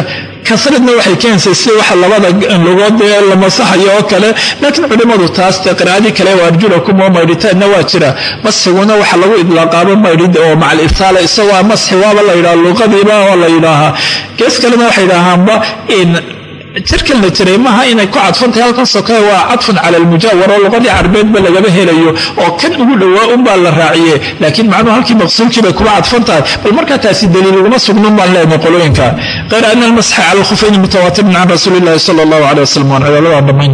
Kasradna waxay keenaysa si waxa labada lugood ee la masaxayo oo kale laakiin culimmadu taas dee qiraa'adii kale waa arjulakum oo maydhitaanna waa jira. Masxiguna waxa lagu idlaaqaaba maydhid oo macal ibtaala isagoo masxi waaba la yidhaha luqadiiba oo la yidhaahaa gees kalena waxay yidhaahaanba in jirkan la jiray maaha inay ku cadfantahay halkan sokae waa cadfun cala almujaawar oo luqadii carbeedba lagaba helayo oo kan ugu dhowaa unbaa la raaciye laakiin macnuhu halkii maqsuulkii bay kuba cadfan tahay bal markaa taasi daliil uguma sugnan baan leenahay qolooyinka. Hayr ana almasxa cala alkhufayni mutawatirin can rasuuli illahi sala allahu aleh wasalam waan cibaadadan dhammayn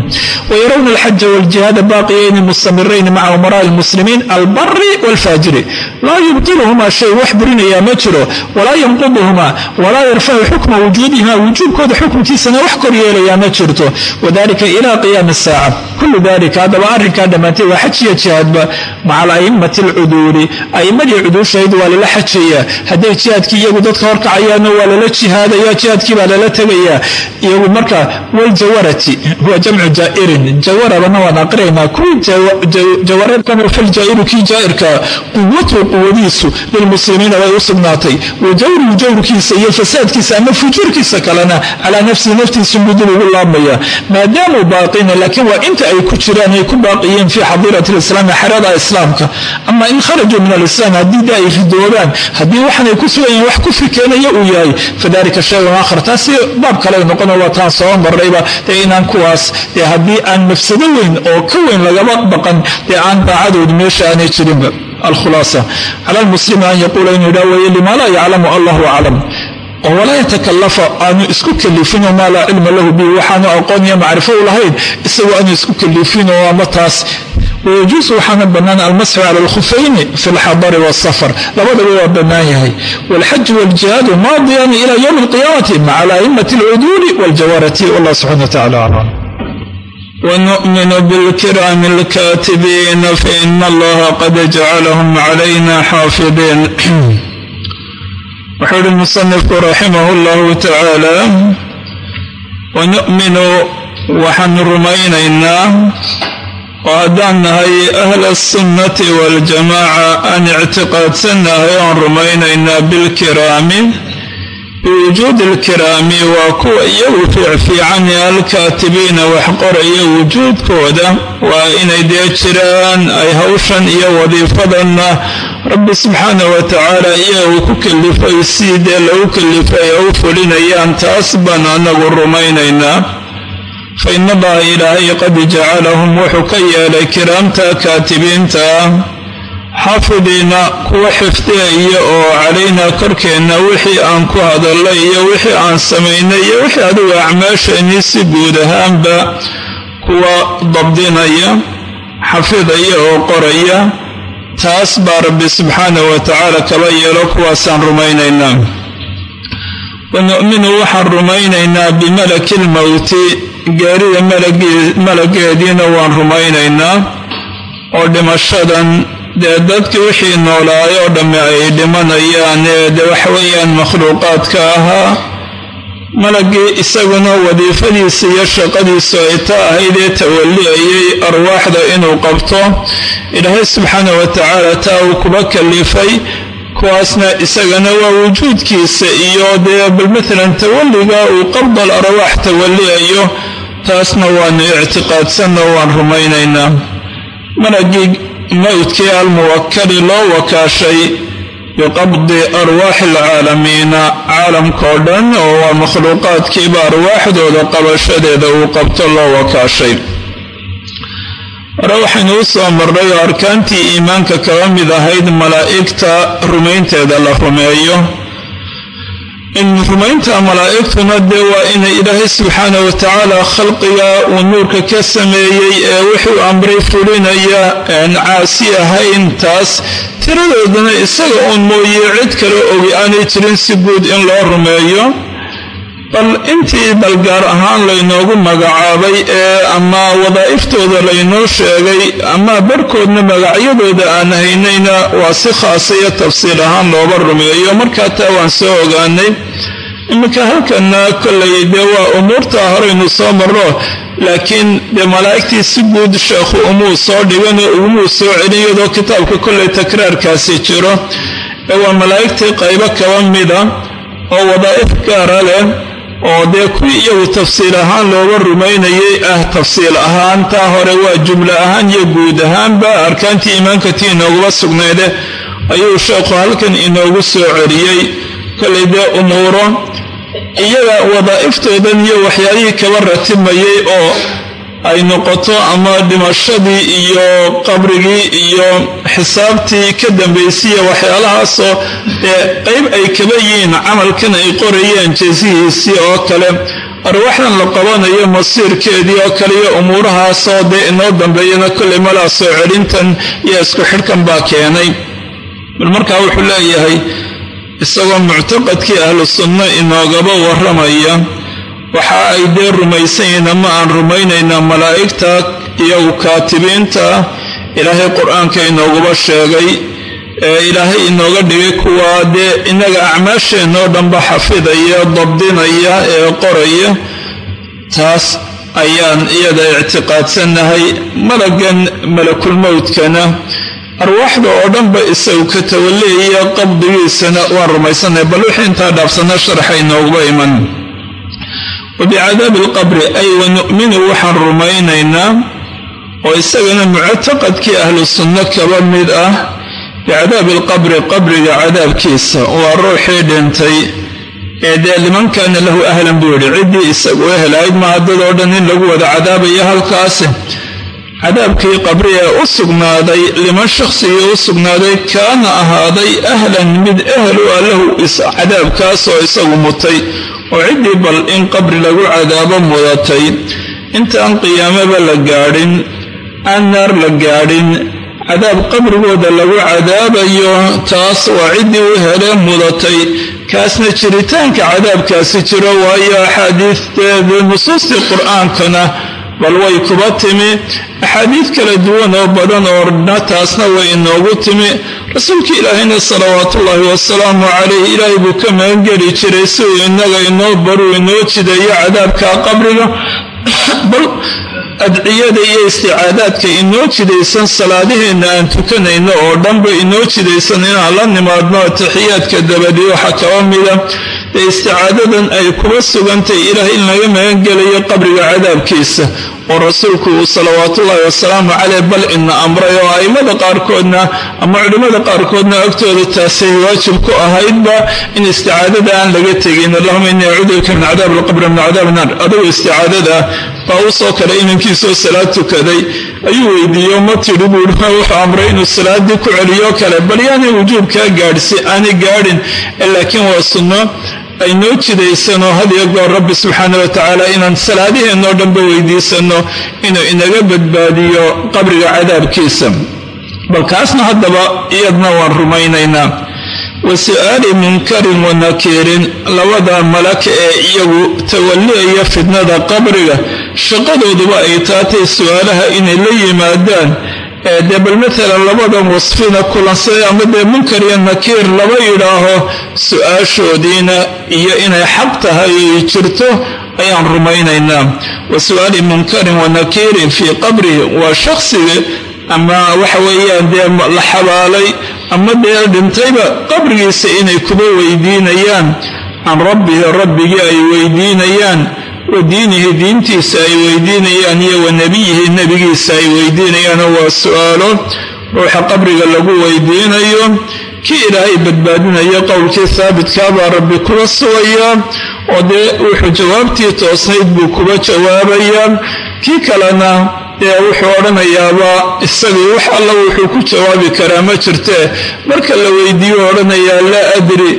wayarawna alxaja waljihaada baaqiyayni mustamirayni maca umaraai almuslimiin albari walfaajiri. Laa yubtiluhumaa shay wax burinayaa ma jiro walaa yanquduhumaa walaa yarfacu xukma wujuudihima wujuubkooda xukunkiisana wax kor yeelayaa ma jirto. Wadalika ila qiyaami saaca kullu dalika haddaba arrinkaa dhammaantay waa xaj jihaadba maca ala'immati alcuduuli a'immadii cuduushayd waa lala xajayaa hadday jihaadkii iyagu dadka horkacayaanna waa lala jihaadaya jihaadkii baa lala tegayaa. Iyagu marka waljawarati huwa jamcu jaa'irin. Jawarabana waan aqrinaynaa. Kuwii jawareedkan faljaa'iru kii jaa'irka quwatu quwadiisu lilmuslimiina way u sugnaatay. Wa jawruhu jawrkiisa iyo fasaadkiisa ama fujuurkiisa kalena calaa nafsihi naftiisu mudul ugu laabmaya maadaamuu baaqina laakiin waa inta ay ku jiraan ay ku baaqiyeen fii xadiirati lislaami xerada islaamka. Ama in kharajuu min alislaam haddii de ay ridoobaan haddii waxaanay ku sugayaen wax kufri keenaya uu yahay. Fadalika shayun aakhar taasi baab kale noqono waa taan soo marrayba dee inaan kuwaas dee haddii aan mafsado weyn oo ka weyn lagaba baqan dee aan daacadoodu meesha aanay jirinba. Alkhulaasa. Cala almuslimi an yaquula inuu yidhaha weeye lima laa yaclamu allahu aclam oo walaa yatakalafa aanu isku kalifinoo maa laa cilma lahu bihi waxaanu aqoon iyo macrifo u lahayn isagoo aanu isku kalifinoo ama taas wayajuusu waxaana bannaan almasxu cala alkhufayni fi alxadari walsafar labadaba waa bannaan yahay walxaju waljihaadu maadiyaani ila yowmi alqiyaamati maca ala'immati alcuduuli waljawarati wallah subxana wa tacala aclam ونؤمن بالكرام الكاتبين فإن الله قد جعلهم علينا حافظين وحول المصنف رحمه الله تعالى ونؤمن وحن رمينينا وهدان biwujuudi alkiraami waa kuwa iyagu fiicfiicane alkaatibiina wax qoraya wujuudkooda. Waa inay dee jiraan ay hawshan iyo wadiifadanna rabbi subxaana wa tacaala iyaga uu ku kalifay sidii dee lagu kalifay ay u fulinayaan taas baan anagu rumaynaynaa. Fa in allaha ilaahay qad jacalahum wuxuu ka yeelay kiraamta kaatibiinta xaafidiina kuwa xifdiya oo calaynaa korkeenna wixii aan ku hadallay iyo wixii aan samaynay iyo wixii adigu acmaasheenii si guud ahaanba kuwa dabdinaya xafidaya oo qoraya taas baa rabbi subxaanahu wa tacaala kaba yeelo kuwaasaan rumaynaynaa. Wa nu'minu waxaan rumaynaynaa bimalaki lmowti gaarida malageediina waan rumaynaynaa oo dhimashadan dee dadkii wixii noolaay oo dhamme ay dhimanayaan ee de waxweeyaan makhluuqaadka ahaa malagii isaguna wadiifadiisa iyo shaqadiisu ay ta ahayd ee tawaliyayay arwaaxda inuu qabto ilaahay subxaana wa tacaala taa uu kuba kalifay kuwaasna isagana waa wujuudkiisa iyo dee bal maalan tawalliga uu qabdal arwaax tawaliyayo taasna waanu ictiqaadsanno waan rumaynaynaa. Malagii mawdkii almuwakali loo wakaashay biqabdi arwaaxi alcaalamiina caalamkao dhan oo waa makhluuqaadkiiba arwaaxdooda qabashadeeda uu qabto loo wakaashay. Hore waxaynu u soo marray oo arkaantii iimaanka kaga mid ahayd malaa'igta rumaynteeda la rumeeyo in rumaynta malaa'igtuna dee waa inay ilaahay subxaana wa tacaala khalqiga uu nuurka ka sameeyey ee wuxuu amray fulinaya caasi ahayn taas tiradoodana isaga uun mooye cid kale ogi aanay jirin si guud in loo rumeeyo bal intii bal gaar ahaan laynoogu magacaabay ee ama wadaa'iftooda laynoo sheegay ama barhkoodna magacyadooda aan haynayna waa si khaasa iyo tafsiil ahaan looba rumeeyo markaa taa waan soo ogaanay iminka halkana kollay dee waa umuurtaa horaynu soo marro laakiin dee malaa'igtii si guud sheekhu umuu soo dhiganoo ugumuu soo celin iyadoo kitaabka kollay takraarkaasi jiro ee waa malaa'igtii qaybo kaba mida oo wadaa'if gaara leh oo dee kuwii iyagu tafsiil ahaan looga rumaynayay ah tafsiil ahaan taa hore waa jumlo ahaan iyo guud ahaanba arkaantii iimaanka tii inooguma sugnayde ayuu sheekhu halkan inoogu soo celiyey kollay dee umuuro iyaga wadaa'iftoodan iyo waxyaalihii kaba ratimayay oo ay noqoto ama dhimashadii iyo qabrigii iyo xisaabtii ka dambaysiiya waxyaalahaasoo dee qayb ay kaba yihiin camalkan ay qorayeen jesihiisii oo kale. Arwaxdan la qabanayo masiirkeedii oo kale iyo umuurahaasoo dee inoo dambeeyana kollay malaa soo celintan iyo isku xidhkan baa keenay. Bal markaa wuxuu leeyahay isagoo muctaqadkii ahlu sunno inoogaba warramaya waxa ay dee rumaysan yihiin ama aan rumaynaynaa malaa'igta iyagu kaatibiinta ilaahay qur'aanka inooguba sheegay ee ilaahay inooga dhigay kuwaa dee innaga acmaasheenoo dhanba xafidaya dabdinaya ee qoraya taas ayaan iyada ictiqaadsannahay. Malagan malakulmowdkana arwaaxda oo dhanba isagu ka tawaleeya qabdigiisana waan rumaysannahay bal wixii intaa dhaafsana sharaxa inooguba iman wabicadaabi alqabri ay wanu'minu waxaan rumaynaynaa oo isagana muctaqadkii ahlu sunno kaba mid ah bicadaabi alqabri qabriga cadaabkiisa waa ruuxii dhintay. Ee dee liman kaana lahu ahlan buu yidhi ciddii isagu ehelahayd maaha dad oo dhan in lagu wada cadaabayo halkaasi cadaabkii qabri ee u sugnaaday liman shaqsigii u sugnaaday kaana ahaaday ahlan mid ahlu ah lahu cadaabkaasoo isagu mutay oo ciddii bal in qabri lagu cadaabo mudatay. Intaan qiyaamaba la gaadhin aan naar la gaadhin cadaab qabrigooda lagu cadaabayo taas waa ciddii u helee mudatay. Kaasna jiritaanka cadaabkaasi jiro waayo axaadiisteeda nusuustii qur'aankana bal way kuba timi. Axaadiid kala duwan oo badan oo taasna way inoogu timi. Rasuulka ilaahayna salawaatuullaahi wasalaamu calayh ilaahay buu ka magangeli jiray si uu innaga inoo baruu inoo jideeyo cadaabka qabriga. Bal adciyada iyo isticaadaadka inoo jidaysan salaadaheenna aan tukanayno oo dhanba inoo jidaysan inaan la nimaadno taxiyaadka dabadii waxaa kaba mida ee isticaadadan ay kuba sugantay ilaah in laga magangelayo qabriga cadaabkiisa. Oo rasuulku uu salawaatuullaahi wasalaamu caleyh bal ina amray oo a'immada qaarkoodna ama culimmada qaarkoodna agtooda taasay waajib ku ahaydba in isticaadada aan laga tegin. Allahuma innii acuudu bika min cadaab alqabri min cadaab naar adugu isticaadada baa u soo kale inankiisoo salaad tukaday. Ayuu weydiiyo ma tidhi buu wuxuu amray inuu salaadii ku celiyo kale bal yaanay wujuubkaa gaadhsi aanay gaadhin laakiin waa sunno ay noo jidaysanoo hadiyo goor rabbi subxaana wa tacaala inaan salaadaheenoo dhanba weydiisanno inuu inaga badbaadiyo qabriga cadaabkiisa. Bal kaasna haddaba iyadna waan rumaynaynaa. Wa su'aali munkarin wa nakiirin labada malak ee iyagu tawaliyaya fidnada qabriga shaqadooduba ay taatay su'aalaha inay la yimaadaan dee bal maalan labadan wasfina kulansay ama dee munkar iyo nakiir laba yidhaaho su'aashoodiina iyo inay xaq tahay ay jirto ayaan rumaynaynaa. Wa su'aali munkarin wa nakiirin fii qabrihi waa shakhsiga ama waxa weeyaan dee la xabaalay ama dee dhintayba qabrigiisa inay kuba weydiinayaan. Can rabbihi rabbigii ay weydiinayaan wa diinihi diintiisa ay weydiinayaan iyo wa nebiyihi nebigiisa ay weydiinayaano waa su'aalo ruuxa qabriga lagu weydiinayo. Kii ilaahay badbaadinayo qowlkii haabitkaabaa rabbi kuba sugayaa oo dee wuxuu jawaabtii toosnayd buu kuba jawaabayaa kii kalena dee wuxuu odhanayaaba isagii wax alla wuxuu ku jawaabi karaa ma jirtee marka la weydiiyo odhanayaa laa adri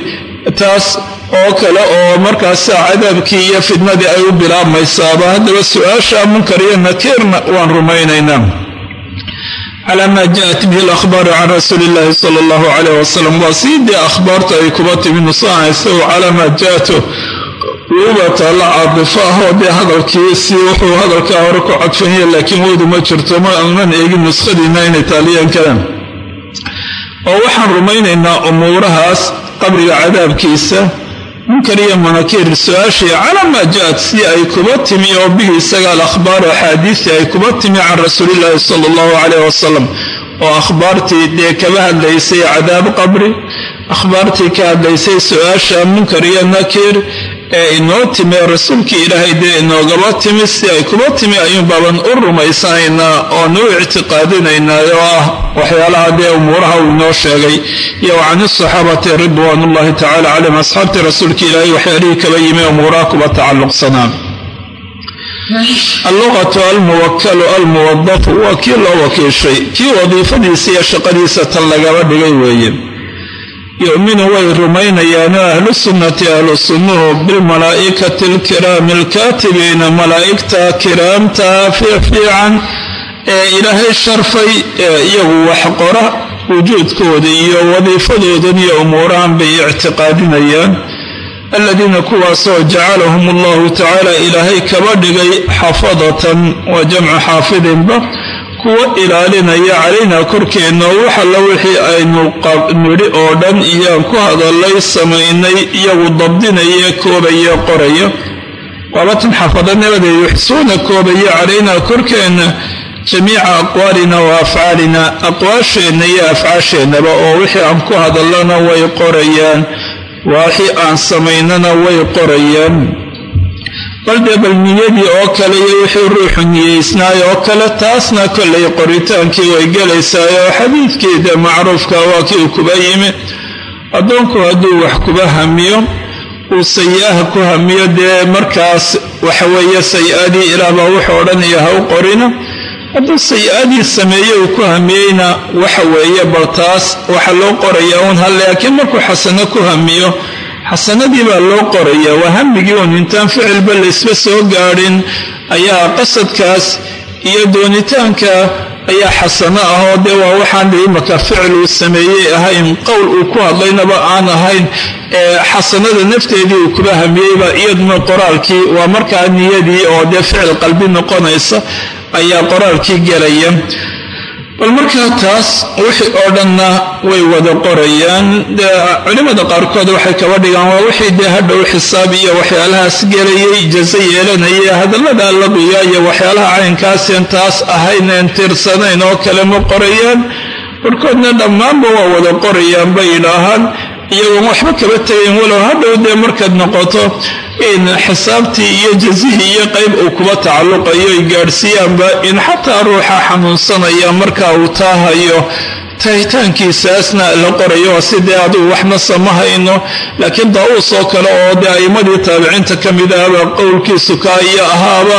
taas oo kale oo markaasa cadaabkii iyo fidnadii ay u bilaabmaysaaba haddaba su'aasha munkar iyo nakiirna waan rumaynaynaa. Calaa maa jaءat bihi alahbaaru can rasuuli illahi sala allahu calayh wasalam waa sii dee akhbaarta ay kuba timi nusaanaysa calaa maa jaatu wubata la caadifo dee hadalkii si wuxuu hadalkaa hore ku cadfanya laakiin weydu ma jirto man eegin nuskhadiina inay taaliyaan karaan. Oo waxaan rumaynaynaa umuurahaas qabriga cadaabkiisa munkar iyo manakiir su'aashii calaa maa jaat si ay kuba timi oo bihi isaga alakhbaaru axaadiistii ay kuba timi can rasuulillaahi sala allahu calayh wasalam oo akhbaartii dee kaba hadlaysay cadaab qabri akhbaartii ka hadlaysay su'aasha munkar iyo nakiir ee inoo timi rasuulkii ilaahay dee inoogaba timi si ay kuba timi ayuun baaban u rumaysanaynaa oonu u ictiqaadinaynaa oo ah waxyaalaha dee umuuraha uu inoo sheegay. Iyo wa can isaxaabati ridwaanullahi tacala calayhim asxaabtii rasuulkii ilaahay waxyaalihii kaba yimi umuuraha kuba tacalluqsanaa allugatu almuwakalu almuwadafu waa kii loo wakiishay. Kii wadiifadiisa iyo shaqadiisa tan lagaba dhigay weeye yu'minu way rumaynayaano ahlu sunnati ahlu bilmalaa'ikati alkiraami alkaatibiina malaa'igta kiraamta fiicfiican ee ilaahay sharfay ee iyagu wax qora wujuudkooda iyo wadiifadoodan iyo umuurahan bay ictiqaadinayaan aladiina kuwaasoo jacalahum allahu tacaala ilaahay kaba dhigay xafadatan waa jamcu xaafidinba kuwa ilaalinaya calaynaa korkeenna wax alla wixii aynu nidhi oo dhan iyaan ku hadallay samaynay iyagu dabdinaya koobaya qoraya. Waabatan xafadanimadee yuxsuuna koobaya calaynaa korkeenna. Jamiica aqwaalina wa afcaalina aqwaasheenna iyo afcaasheennaba oo wixii aan ku hadallana way qorayaan. Waxii aan samaynana way qorayaan bal dee bal niyadii oo kale iyo wixii ruuxu niyeysnaay oo kale taasna kollay qoritaankii way gelaysaa oo xadiidkeeda macruufka waa kii kuba yimi. Addoonku hadduu wax kuba hamiyo uu sayi-aha ku hamiyo dee markaas waxaweeye sayi-adii ilaah baa wuxuu odhanaya ha u qorina. Hadduu sayi-adii sameeye uu ku hamiyeyna waxa weeye bal taas waxa loo qorayaa uun ha laakiin markuu xasano ku hamiyo xasanadii baa loo qoraya waa hamigii uun intaan ficilba laysba soo gaadhin ayaa qasadkaas iyo doonitaanka ayaa xasano ahoo dee waa waxaan imaka ficil uu sameeyey ahayn qowl uu ku hadlaynaba aan ahayn xasanada nafteedii uu kuba hamiyeyba iyaduna qoraalkii waa markaa niyadii oo dee ficil qalbi noqonaysa ayaa qoraalkii gelaya bal markaa taas wixii oo dhanna way wada qorayaan. Dee culimmada qaarkood waxay kaba dhigaan waa wixii dee hadhow xisaab iyo waxyaalahaas gelayay jaso yeelanaya hadallada laqiga iyo waxyaalaha caynkaaseen taas ahayneen tirsanayn oo kale ma qorayaan. Barkoodna dhammaanba waa wada qorayaan bay idhaahaan iyagoon waxba kaba tegayn walow hadhow dee markaad noqoto in xisaabtii iyo jasihii iyo qayb uu kuba tacalluqayo ay gaadhsiiyaanba in xataa ruuxa xanuunsanaya marka uu taahayo tahitaankiisaasna la qorayo sidee aduu waxna sama hayno laakiin daa-uus oo kale oo dee a'imadii taabiciinta ka mid ahaba qowlkiisu kaa iyo ahaaba.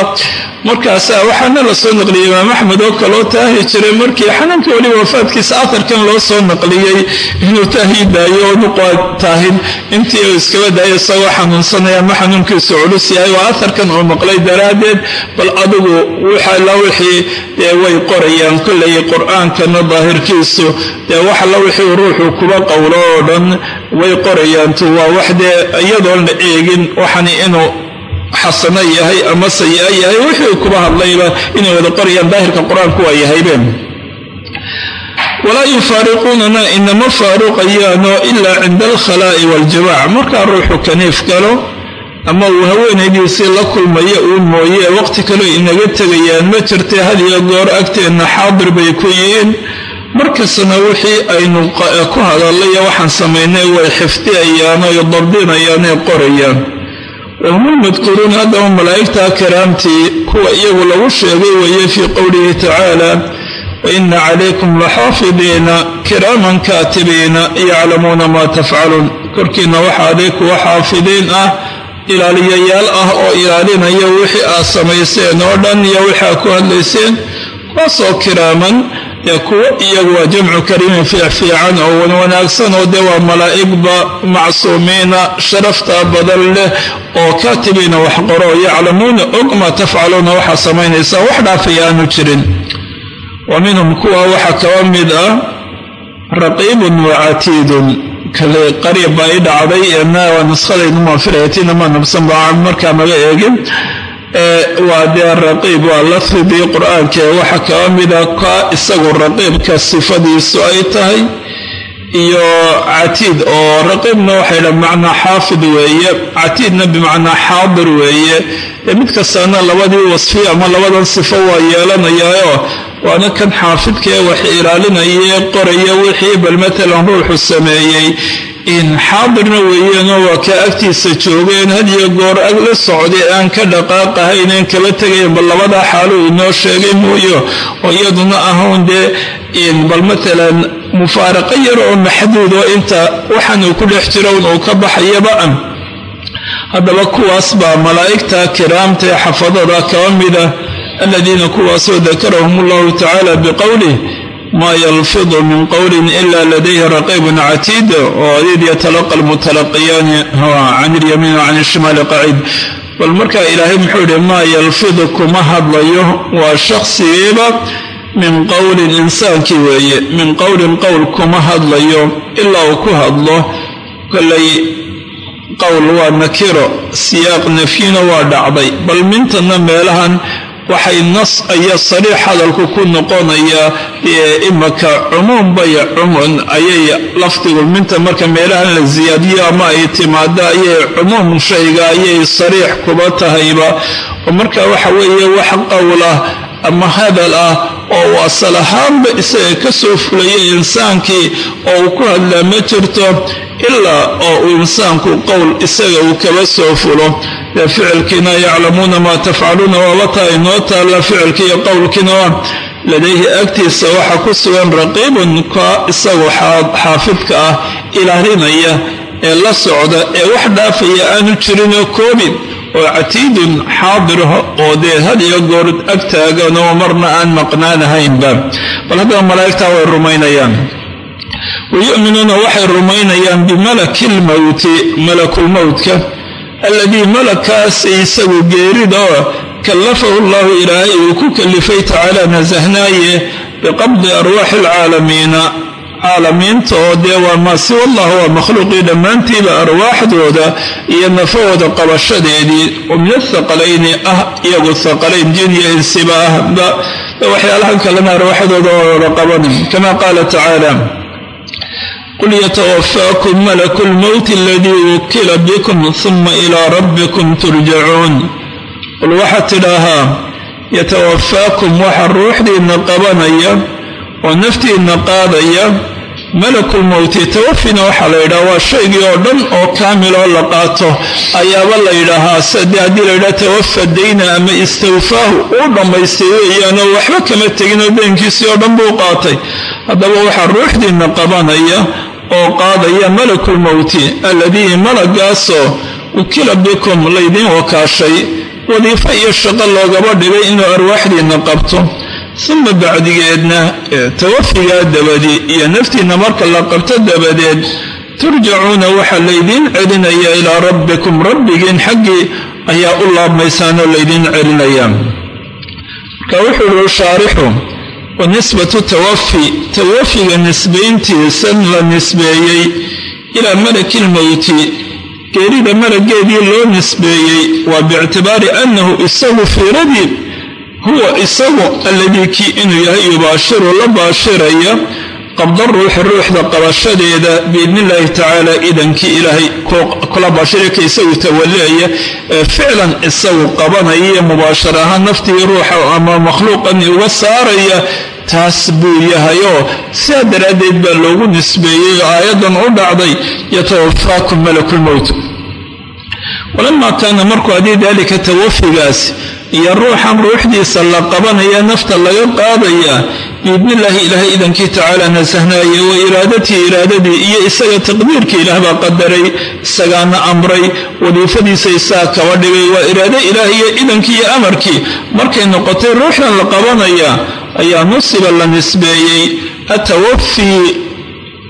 Markaasaa waxaana la soo naqliyey imaam axmed oo kaloo taahi jiray markii xanuunkii weliba wafaadkiisa aharkan loo soo naqliyey inuu taahii daayo onuqaa taahin. Intii uu iskaba daayo isagoo xanuunsanaya ma xanuunkiisu culus yahay waa aharkan uu maqlay daraaddeed. Bal adigu wixii way qorayaan kollay qur'aankana daahirkiisu dee waxala wixii ruuxu kuba qowlo oo dhan way qorayaantu waa wax dee iyadoon la eegin waxani inuu xasano yahay ama sayi-a yahay wixii kuba hadlayba inay wada qorayaan daahirka qur'aanku waa yahaybeen walaa yufaariquunana inama faaruqayaano ilaa cinda alkhalaa'i waaljamaaca markaa ruuxu kaniif galo ama uu haweenaydiisii la kulmayo uu mooye waqti kaleo inaga tegayaan ma jirtee had iyo goor agteenna xaadir bay ku yihiin markastana wixii aynu ku hadallaya waxaan samaynay way xifdiyayaan oy dabdinayaan ee qorayaan. Wahum lmadkuuruun haddaba malaa'igta kiraamtii kuwa iyagu lagu sheegay weeye fii qowlihi tacaala waina calaykum laxaafidiina kiraaman kaatibiina yaclamuuna maa tafcaluun. Korkiina waxaa aday kuwa xaafidiin ah ilaaliyayaal ah oo ilaalinaya wixii aad samayseen oo dhan iyo wixii aad ku hadlayseen kuwaasoo kiraaman ee kuwo iyagu waa jamcu kariimin fiicfiican oo wanaagsan oo dee waa malaa'igba macsuumiina sharafta badan leh oo kaatibiina wax qoro yaclamuuna og maa tafcaluuna waxaa samaynaysaa wax dhaafaya aanu jirin. Wa minhum kuwa waxaa kaba mid ah raqiibun wa catiidun kale qariib baa i dhacday waa nuskhadaynu maafiraytina ma nabsan baa markaa maga eegin waa dee raqiib waa lafdii qur'aankae waxaa kaba mida ka isagu raqiibka sifadiisu ay tahay iyo catiid oo raqiibna waxay dha bimacnaa xaafid weeye catiidna bimacnaa xaadir weeye. Mid kastaana labadii wasfi ama labadan sifo waa yeelanayaayo waana kan xaafidkaee wax ilaalinaye qoraya wixii bal matalan ruuxu sameeyey in xaadirna weeyeenoo waa ka agtiisa joogeen hadiyo goor ag la socday aan ka dhaqaaqahayneen kaba tegayn bal labadaa xaaluu inoo sheegay mooyo oo iyaduna ahawn dee bal matalan mufaaraqo yar oo maxduud oo inta waxan uu ku dhex jiro un uu ka baxayaba an haddaba kuwaas baa malaa'igta kiraamta ee xafadada kaba mida aladiina kuwaasoo dakarahum allahu tacaala biqowlih maa yalfidu min qowlin ila ladayhi raqiibun catiid oo id yatalaqa almutalaqiyaani can ilyamiin wa can ishimaali qaciid. Bal markaa ilaahay muxuu yihi maa yalfidu kuma hadlayo waa shakhsigiiba min qowlin insaankii weeye min qowlin qowl kuma hadlayo ilaa uu ku hadlo kolay qowl waa nakiro siyaaq nafyina waa dhacday. Bal mintana meelahan waxay nas aya sariix hadalku ku noqonayaa imaka cumuum bay cumun ayay lafdigu minta marka meelahan la siyaadiyo ama ay timaado ayay cumuum shayga ayay sariix kuba tahayba. Marka waxa weeye wax qowl ah ama hadal ah oo uu asal ahaanba isaga ka soo fulaya insaankii oo uu ku hadlaa ma jirto ilaa oo uu insaanku qowl isaga uu kaba soo fulo. Dee ficilkiina yaclamuuna maa tafcaluuna waaba taa inoo taalla ficilki iyo qowlkiina waa. Ladayhi agtiisa waxaa ku sugan raqiibun ka isagu xaafidka ah ilaalinaya ee la socda ee wax dhaafaya aanu jirinoo koobin oo catiidun xaadirah oo dee had iyo goor ag taagan oo marna aan maqnaanahaynba bal haddaba malaa'igtaa way rumaynayaan. Wayu'minuuna waxay rumaynayaan bimalaki lmowti malakulmowtka alladii malakaas isagu geerida oo kallafahu llahu ilaahay uu ku kalifay tacaala nasahnaaye biqabdi arwaaxi alcaalamiina caalamiinta oo dee waa maasi wallah waa makhluuqii dhammaantiiba arwaaxdooda iyo nafahooda qabashadeedii min athaqalayni ah iyagu thaqalayn jin iyo insiba ahba waxyaalahan kalena arwaaxdooda oola qabanin. Kama qaala tacaala qul yatawafaakum malaku lmowti aladii wukila bikum huma ilaa rabbikum turjacuun qul waxaad tidhaahaa yatawafaakum waxa ruuxdiinna qabanaya oo naftiinna qaadaya malakulmowti tawafina waxaa la yidhaha waa shaygii oo dhan oo kaamiloo la qaato. Ayaaba la yidhaahaa sade haddii la yidhaha tawafa dayna ama istawfaahu uu dhammaystay weeyaanoo waxba kama teginoo daynkiisii oo dhan buu qaatay. Haddaba waxaa ruuxdiinna qabanaya oo qaadaya malakulmowti alladii malagaasoo ukila bikum laydiin wakaashay wadiifo iyo shaqo loogaba dhigay inuu arwaaxdiinna qabto uma bacdigeedna tawafigaa dabadi iyo naftiinna marka la qabto dabadeed turjacuuna waxaa laydiin celinayaa ilaa rabbikum rabbigiin xaggii ayaa u laabmaysaan oo laydiin celinayaa marka wuxuu uhi shaarixu wa nisbatu tawafi tawafiga nisbayntiisan la nisbeeyey ilaa malaki lmowti geerida malageedii loo nisbeeyey waa biictibaari annahu isagu fiiradii huwa isagu alladii kii inuu yahay yubaashiru la baashiraya qabda ruuxi ruuxda qabashadeeda biidni illaahi tacaala idankii ilaahay kula baashiraya ka isagu tawaleaya ee ficlan isagu qabanaya iyo mubaashar ahaan naftii ruuxa ama makhluuqan uga saaraya taas buu yahayoo sidaa daraaddeed baa loogu nisbeeyey oo aayaddan u dhacday yatawafaakum malakulmowt walamaa kaana markuu haddii daalika tawafigaas iyo ruuxan ruuxdiisa la qabanaya nafta laga qaadaya biidnillaahi ilaahay idankii tacaala nasahnaaye wa iraadatii iraadadii iyo isaga taqdiirkii ilaah baa qadaray isagaana amray wadiifadiisa isaga kaba dhigay. Waa iraado ilaah iyo idankii iyo amarkii. Markay noqotay ruuxdan la qabanaya ayaa nusiba la nisbeeyey. Atawafii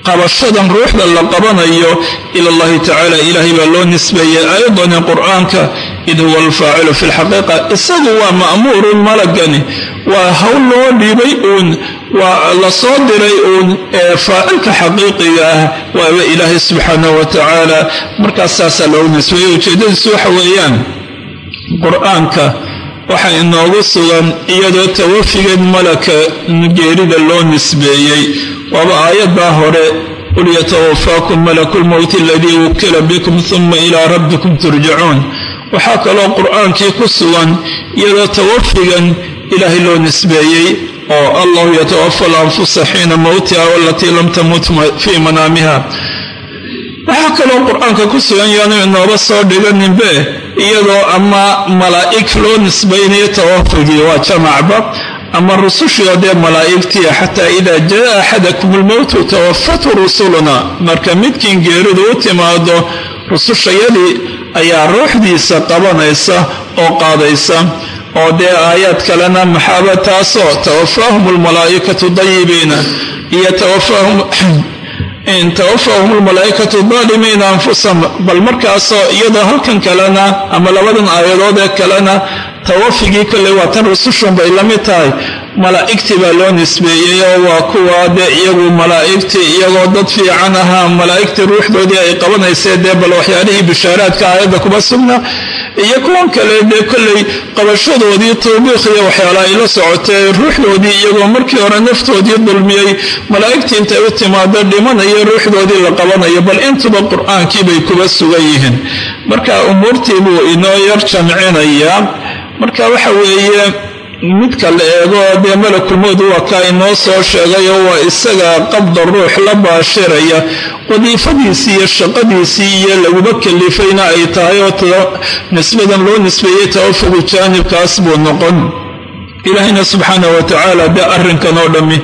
qabashadan ruuxda la qabanayo ila tacala ilaahay baa loo nisbeeyey. Aayadani qur'aanka id huwa alfaacilu fi lxaqiiqa isagu waa ma'muurun malagani waa hawl loo dhiibay uun waa la soo diray uun ee faacilka xaqiiqiga ah. Waaba ilaahay subxaanahu wa tacaala markaas saasaa loogu nisbeeyey ujeeddadiisu waxa weeyaan qur'aanka waxaa inoogu sugan iyadoo tawafigeed malaka geerida loo nisbeeyey. Waaba aayaddaa hore qul yatawafaakum malaku lmowti aladii wukila bikum uma ilaa rabbikum turjacuun waxaa kaloo qur'aankii ku sugan iyadoo tawafigan ilaahay loo nisbeeyey oo allahu yatawafa alanfusa xiina mowtiha walatii lam tamut fii manaamiha. Waxaa kaloo qur'aanka ku sugan yaanu inooba soo dhiganinbe iyadoo ama malaa'ig loo nisbaynayo tawafigii waa jamacba ama rusushii oo dee malaa'igtii xataa idaa jaa axadakum almowtu tawafatu rusuluna marka midkiin geeridu u timaado rusushayadii ayaa ruuxdiisa qabanaysa oo qaadaysa. Oo dee aayaad kalena maxaaba taasoo tawafaahum almalaa'ikatu dayibiina iyo tawafaahum tawafahum almalaa'ikatu daalimiina anfusahum bal markaasoo iyadoo halkan kalena ama labadan aayadood ee kalena tawafigii kolley waa tan rusushun bay la mid tahay malaa'igtii baa loo nisbeeyey oo waa kuwa dee iyagu malaa'igtii iyagoo dad fiican ahaa malaa'igtii ruuxdoodii ay qabanaysee dee bal waxyaalihii bishaaraadka aayadda kuma sugna iyo kuwan kale dee kolley qabashadoodii tawbiiqiyo waxyaala ay la socotee ruuxdoodii iyagoo markii hore naftoodii dulmiyey malaa'igtii intay u timaado dhimanayo ruuxdoodii la qabanayo bal intuba qur'aankii bay kuba sugan yihiin. Marka umuurtii buu inoo yar jamcinayaa marka waxa weeye midka la eego dee malakulmowd waa kaa inoo soo sheegay oo waa isaga qabda ruux la baashiraya wadiifadiisii iyo shaqadiisii iyo laguba kalifayna ay tahay oo nisbadan loo nisbeeyey tawafugu jaanibkaas buu noqon. Ilaahayna subxaana wa tacaala dee arrinkan oo dhammi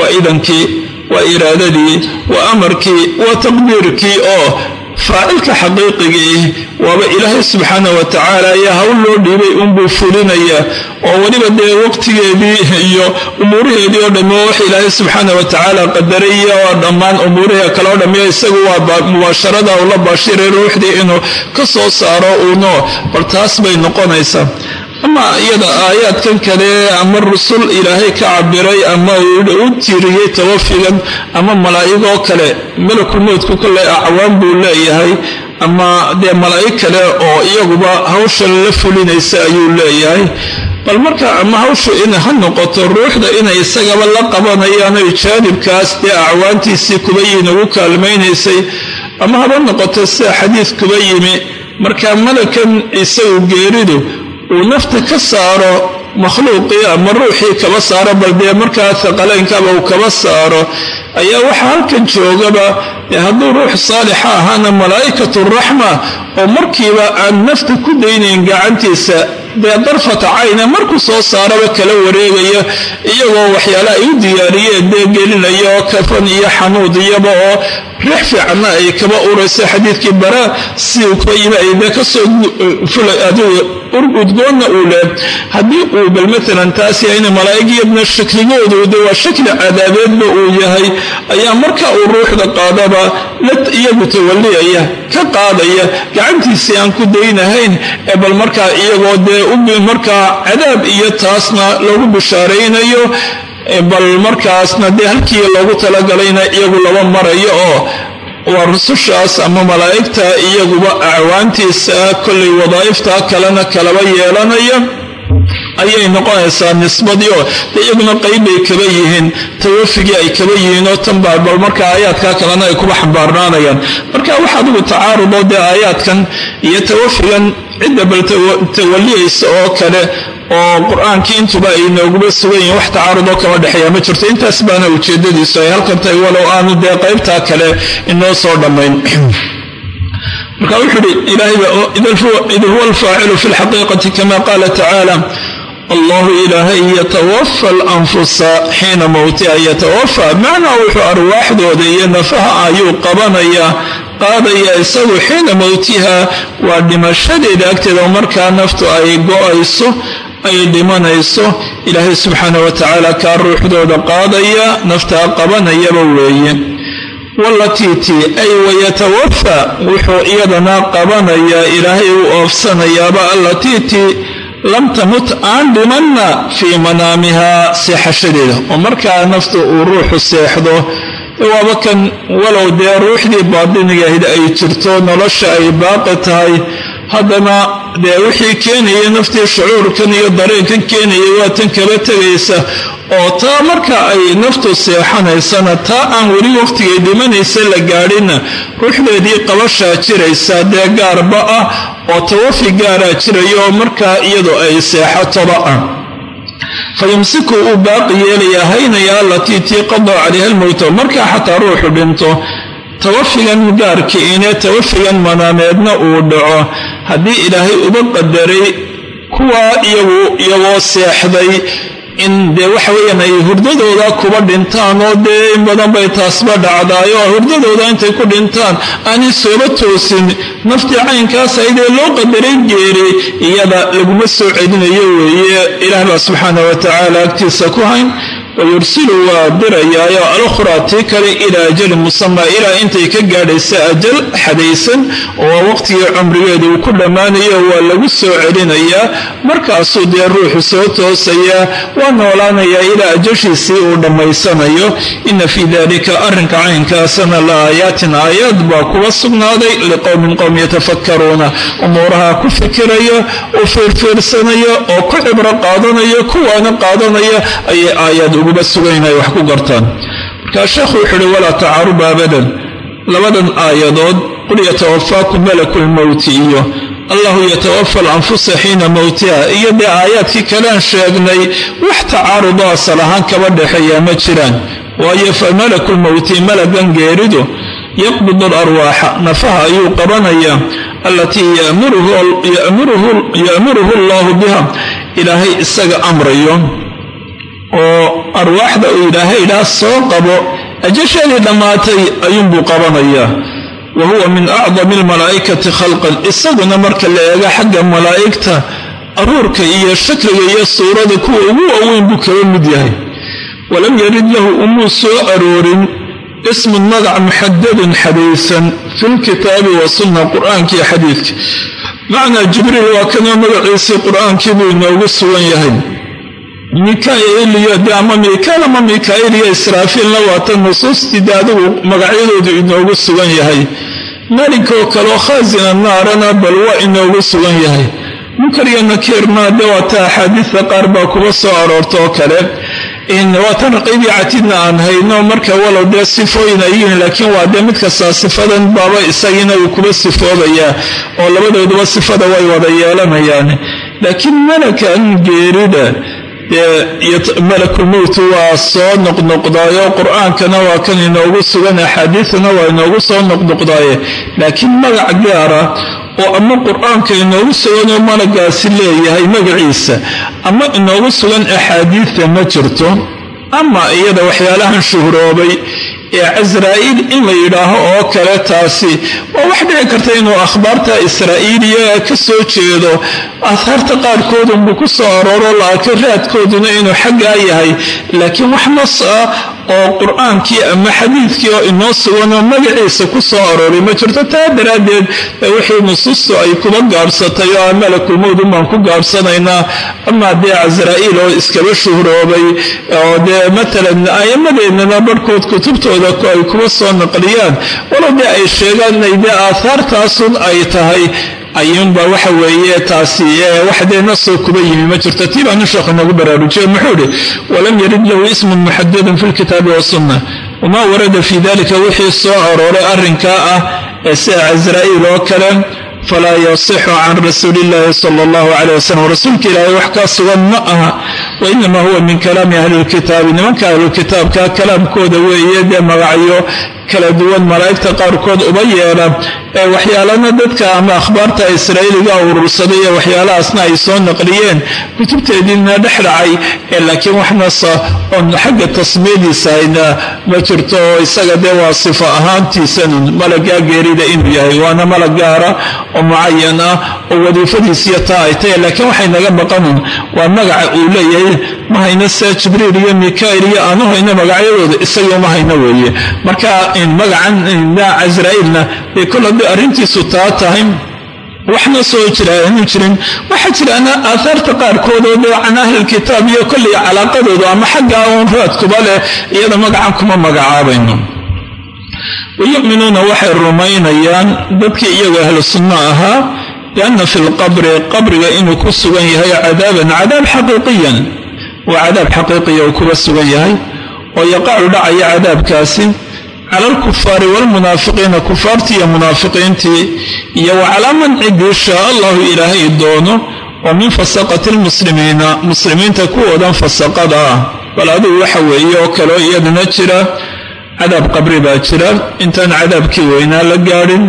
waa idankii waa iraadadii waa amarkii waa taqdiirkii oo faacilka xaqiiqigii waaba ilaahay subxaana wa tacaala ayaa hawl loo dhiibay unbuu fulinaya oo weliba dee waqtigeedii iyo umuuraheedii oo dhammi wax ilaahay subxaana wa tacaala qadaraya oo dhammaan umuurihii kale oo dhammi isagu waa mubaasharada uu la baashiray ruuxdii inuu ka soo saaro uuno bal taas bay noqonaysaa ama iyada aayaadkan kale ama rusul ilaahay ka cabiray ama u tiiriyey tawafigan ama malaa'igoo kale malakulmowdku kolley acwaan buu leeyahay ama dee malaa'ig kale oo iyaguba hawshan la fulinaysa ayuu leeyahay. Bal marka ama hawshu in ha noqoto ruuxda inay isagaba la qabanayaano jaanibkaas dee acwaantiisii kuba yiin ugu kaalmaynaysay ama haba noqoto sida xadiid kuba yimi marka malakan isagu geeridu uu nafta ka saaro makhluuqii ama ruuxii kaba saaro bal dee markaa haqaleynkaba uu kaba saaro ayaa waxaa halkan joogaba. Hadduu ruux saalixa ahaana malaa'ikatu raxma oo markiiba aan nafta ku daynayn gacantiisa dee darfata cayna markuu soo saaraba kala wareegaya iyagoo waxyaala ay u diyaariyeen dee gelinaya oo kafan iyo xanuud iyaba oo riix fiicanna ay kaba urayso xadiidkii bara si uu ka yimi ay dee ka soo fulay adigu udgoonna uu leh haddii uu bal maalan taas yahayna malaa'igiyadna shakligoodu waa shakli cadaabeedba uu yahay ayaa marka uu ruuxda qaadaba la iyagu tawaliyaya ka qaadaya gacantiisii aan ku daynahayn ee bal markaa iyagoo dee markaa cadaab iyo taasna lagu bishaaraynayo bal markaasna dee halkii loogu talagalayna iyagu laba marayo oo waa rusushaas ama malaa'igta iyaguba acwaantiisa kollay wadaa'iftaa kalena kalaba yeelanaya ayay noqonaysaa nisbadii oo de iyaguna qayb bay kaba yihiin tawafigii ay kaba yihiin oo tanbaa bal marka aayaadka kalena ay kuba xambaarnaanayaan. Marka wax adigu dee aayaadkan iyo tawafigan cidda bal tawaliyaysa oo kale oo qur'aankii intuba ay nooguba sugan yihiin wax tacaarudoo kama dhexeeya ma jirto. Intaas baana ujeedadiisu ay halkan walow aanu dee qaybtaa kale inoo soo dhammayn. Marka wuxuu uhi ilaahay id huwa alfaacilu fi lxaqiiqati kama qaala tacaala allahu ilaahay yatawafa alanfusa xiina mowtiha yatawafa macnaa wuxuu arwaaxdooda iyo nafaha ayuu qabanayaa qaadaya isagu xiina mowtiha waa dhimashadeeda agteeda markaa naftu ay go'ayso ay dhimanayso. Ilaahay subxaana wa tacaala kaa ruuxdooda qaadaya naftaa qabanayaba weeye. Walatii tii ay wayatawafa wuxuu iyadana qabanayaa ilaahay u oofsanayaaba allatii tii lam tamut aan dhimanna fii manaamihaa seexashadeeda oo markaa naftu uu ruuxu seexdo waaba kan walow dee ruuxdii baadinigahayd ay jirto nolosha ay baaqi tahay haddana dee wixii keenaya naftii shucuurkan iyo dareenkan keenaya waa tan kaba tegaysa oo taa marka ay naftu seexanaysana taa aan weli wakhtigay dhimanaysa la gaadhinna ruuxdeedii qabashaa jiraysa dee gaarba ah oo tawafi gaaraa jiraya markaa iyadu ay seexatoba ah. Fa yumsiku uu baaqi yeelayaa haynaya allatii tii qadaa calayha almowta markaa xataa ruuxu dhinto tawafigan gaarkiine tawafigan manaameedna uu dhaco. Haddii ilaahay uba qadaray kuwaa iyagoo seexday in dee waxa weeyaan ay hurdadooda kuba dhintaan oo dee in badan bay taasba dhacdaayo hurdadooda intay ku dhintaan aanay sooba toosin. Naftii caynkaas aydee loo qadaray geeri iyada laguma soo celinayo weeye. Ilaah baa subxaana wa tacaala agtiisa ku hayn wayursilu waa dirayaayo alukhraa tii kale ilaa ajalin musamaa ilaa intay ka gaadhaysa ajal xadaysan oo waqtigii cumrigeeda uu ku dhammaanayo waa lagu soo celinayaa markaasuu dee ruuxu soo toosayaa waa noolaanayaa ilaa ajashiisii uu dhammaysanayo ina fii dalika arrinka caynkaasana la aayaatin aayaad baa kuwa sugnaaday liqowmin qowm yatafakkaruuna umuuraha ku fikiraya u fiirfiirsanaya oo ku cibro qaadanaya kuwaana qaadanaya ayay aayaad uguba sugan inay wax ku gartaan. Markaa sheekhu wuxuu uhi walaa tacaaruba abadan. Labadan aayadood qul yatawafaakum malaku lmowti iyo allahu yatawafa alanfusa xiina mowtiha iyo dee aayaadkii kalean sheegnay wax tacaarudo asal ahaan kaba dhexeeyaa ma jiraan. Waayo fa malaku lmowti malagan geeridu yaqbidu alarwaaxa nafaha ayuu qabanayaa allatii ya'muruhu allahu biha. Ilaahay isaga amrayo oo arwaaxda uu ilaahay idhaa soo qabo ajasheedii dhammaatay ayuunbuu qabanayaa wa huwa min acdami almalaa'ikati khalqan isaguna marka la eego xagga malaa'igta aruurka iyo shakliga iyo suurada kuwa ugu waaweyn buu kaba mid yahay. Walam yarid lahu umuu soo aroorin ismun magac muxadadun xadaysan fi lkitaabi wa sunna qur'aankiiyo xadiidka. Macnaa jibriil waa kanoo magaciisii qur'aankii buu inoogu sugan yahay mikailiyo de ama mikael ama mikail iyo israafiilna waata nusuustii de adigu magacyadoodu inoogu sugan yahay. Malikoo kaleo khaasina naarana bal waa inoogu sugan yahay. Munkar iyo nakiirna de waata axaadiista qaar baa kuba soo aroorta oo kale. Waatan raqiibii catidna aan hayno marka walow dee sifooyin ay yihiin laakiin waa dee mid sifadan baaba isagiina uu kuba sifoobayaa oo labadooduba sifada way wada yeelanayaan. Laakiin malakan geerida malakulmowtu waa soo noqnoqdaayo qur'aankana waa kan inoogu sugan axaadiidana waa inoogu soo noqnoqdaaye. Laakiin magac gaara oo ama qur'aanka inoogu suganoo malagaasi leeyahay magaciisa ama inoogu sugan axaadiidta ma jirto ama iyada waxyaalahan shuhroobay ee casraa'iil in la yidhaaho oo kale taasi. Waa wax dhici karta inuu akhbaarta israa'iiliya ka soo jeedo. Ahaarta qaarkoodunbuu ku soo arooro laaka raadkooduna inuu xaggaa yahay. Laakiin wax nas ah oo qur'aankii ama xadiidkii oo inoo suganoo magaciisa ku soo arooray ma jirto taa daraaddeed wixii nusuustu ay kuba gaabsatay oo malakulmowdun baan ku gaabsanaynaa amaa dee casraa'iil oo iskaba shuhroobay oo dee matalan a'imadeennana barhkood kutubtooda ay kuba soo naqliyaan. Walow ay sheegaan inay dee aahaartaasun ay tahay ayuunba waxa weeye taasi wax dee nasoo kuba yimi. Ma jirto tii baanu sheekhu inagu baraarujiye muxuu ihi walam yarid lahu ismun muxadadun fi lkitaabi wasunna wamaa warada fii dalika wixii soo arooray arrinkaa ah ee sida casraa'iil oo kale falaa yasixu can rasuuli illaahi sala allahu caleyh wasalam rasuulka ilaahay wax kaa sugan ma aha wa inama huwa min kalaami ahli lkitaabi nimanka ahlulkitaabka kalaamkooda weeye dee magacyo kala duwan malaa'igta qaarkood uba yeela ee waxyaalana dadka ama akhbaarta israa'iiliga urursaday ee waxyaalahaasna ay soo naqliyeen. Kutubteediina dhex dhacay laakiin wax nasa oon xagga tasmiyadiisa ma jirto oo isaga dee waa sifo ahaantiisanun malagaa geerida inuu yahay. Waana malag gaara oo mucayan ah oo wadiifadiisiyo taa ay tahay laakiin waxay naga maqanun. Waa magaca uu leeyahay ma hayno sia jibriil iyo mikail iyo aanu hayno magacyadooda isagoo ma hayno weeye. Marka magacan casraa'ilna bay kol haddii arrintiisu taa tahay. Waxna soo jira aanu jirin. Waxaa jiraana aahaarta qaarkood oo dee can ahlilkitaab iyo kollay calaaqadoodu ama xagga uun raadkuba leh iyada magacan kuma magacaabayno. Wayu'minuuna waxay rumaynayaan dadkii iyagu ahlu sunno ahaa bianna fi lqabri qabriga inuu ku sugan yahay cadaaban cadaab xaqiiqiyan. Waa cadaab xaqiiqiya uu kuba sugan yahay oo yaqacu dhacaya cadaabkaasi cala alkufaari waalmunaafiqiina kufaartii iyo munaafiqiintii iyo wa calaa man cidii shaa allahu ilaahay doono oo min fasaqati lmuslimiina muslimiinta kuwoodan fasaqada ah bal adigu waxa weeye oo kaleo iyaduna jira cadaab qabri baa jira intaan cadaabkii weynaa la gaadhin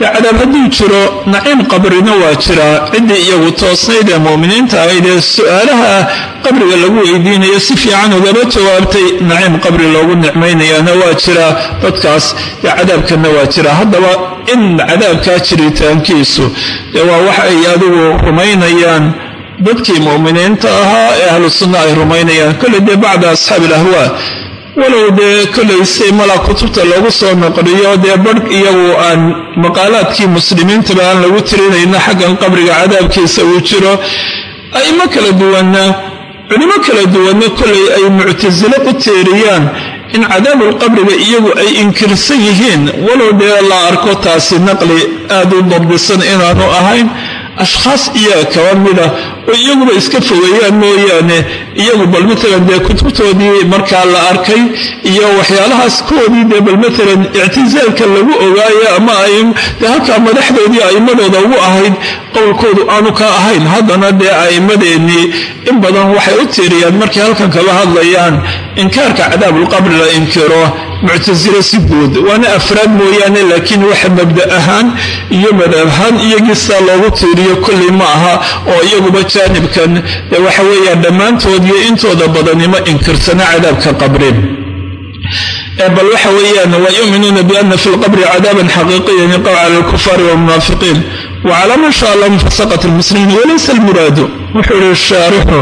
hadduu jiro naciim qabrina waa jiraa ciddii iyagu toosnayd ee mu'miniinta ahayd ee su'aalaha qabriga lagu weydiinayo si fiican ugaba jawaabtay naciim qabri loogu nicmaynayaana waa jiraa dadkaas dee cadaabkanna waa jira. Haddaba in cadaabkaa jiritaankiisu dee waa wax ay adigu rumaynayaan. Dadkii mu'miniinta ahaa ee ahlu sunna ay rumaynayaan. Kolley dee bacda asxaabi alahwaa walow dee kollay si mala kutubta loogu soo noqliyo dee barh iyagu aan maqaalaadkii muslimiintaba aan lagu tirinayno xaggan qabriga cadaabkiisa uu jiro. A'imo kala duwanna culimo kala duwanna kollay ay muctasilo u teeriyaan in cadaabulqabriga iyagu ay inkirsan yihiin. Walow dee la arko taasi naqli aad u dabdisan inaanu ahayn ashkhaas iyaga kaba mida oo iyaguba iska fogeeyaan mooyaane iyagu bal matalan dee kutubtoodii markaa la arkay iyo waxyaalahaas kuwoodii dee bal matalan ictisaalka lagu ogaayo ama dee halkaa madaxdoodii a'immadooda ugu ahayd qowlkoodu aanu ka ahayn. Haddana dee a'immadeennii in badan waxay u tiiriyaan markay halkan kaba hadlayaan inkaarka cadaabulqabri la inkiro muctasilo si guud. Waana afraad mooyaane laakiin waxa mabda ahaan iyo madhab ahaan iyagiisaa loogu tiiriyo kolley ma aha oo iyaguba jaanibkan dee waxa weeyaan dhammaantood iyo intooda badanimo inkirsana cadaabka qabri bal waxa weeyaan wa yuminuuna biana fi lqabri cadaaban xaqiiqiyan yaqaw cala alkufaari walmunaafiqiin wacala man sha allah min fasaqati lmuslimiin walaysa almuraadu. Wuxuu yihi shaarixu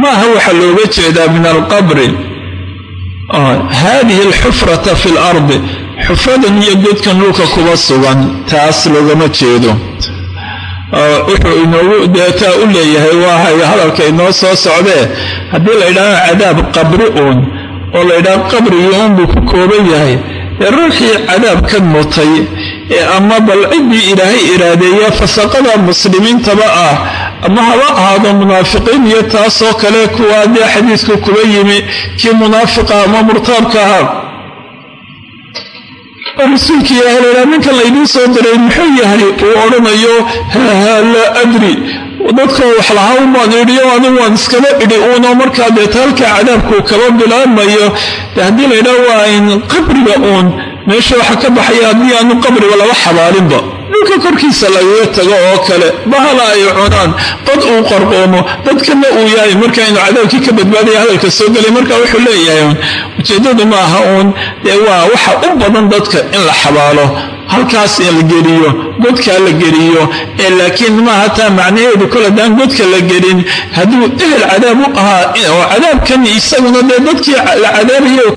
ma aha waxaa looga jeedaa min alqabri? Hadihi alxufrata fi lardi xufradan iyo godkan dhulka kuba sugan taas loogama jeedo wuxuu inoogu deetaa u leeyahay waa hadalka inoo soo socdee. Haddii la yidhahdo cadaab qabri uun oo la yidhahdo qabrigii uunbuu ku kooban yahay ee ruuxii cadaabkan mutay ee ama bal ciddii ilaahay iraadeeya fasaqada muslimiintaba ah ama haba ahaado munaafiqiin iyo taasoo kale kuwaa dee xadiidku kuba yimi kii munaafiqa ama murtaabka ahaa oo rasuulkii ilaahay laydhaha ninkan laydiin soo diray muxuu yahay? Uu odhanayo haha laa adri. Dadkoo wax lahaa umaan idhiyo anigu waan iskaba idhi. Uunoo markaa deeta halkaa cadaabkuu kaba bilaabmayo. De haddii laydhaha waa in qabriga uun meesha waxa ka baxaya haddii aanu qabriga laba xabaalinba dhulka korkiisa lagaga tago oo kale bahala ay cunaan. Dad uu qarqoomo dadkana uu yahay. Marka inu cadaabkii ka badbaadaya hadalka soo gelay marka wuxuu leeyahay ujeeddadu ma uun. Dee waa waxa u badan dadka in la xabaalo halkaas la geliyo godkaa la geliyo. Ee laakiin maaha taa macnaheedu kol haddaan godka la gelin. Hadduu ehel cadaab u ahaa oo cadaabkan isaguna dee dadkii la cadaabayo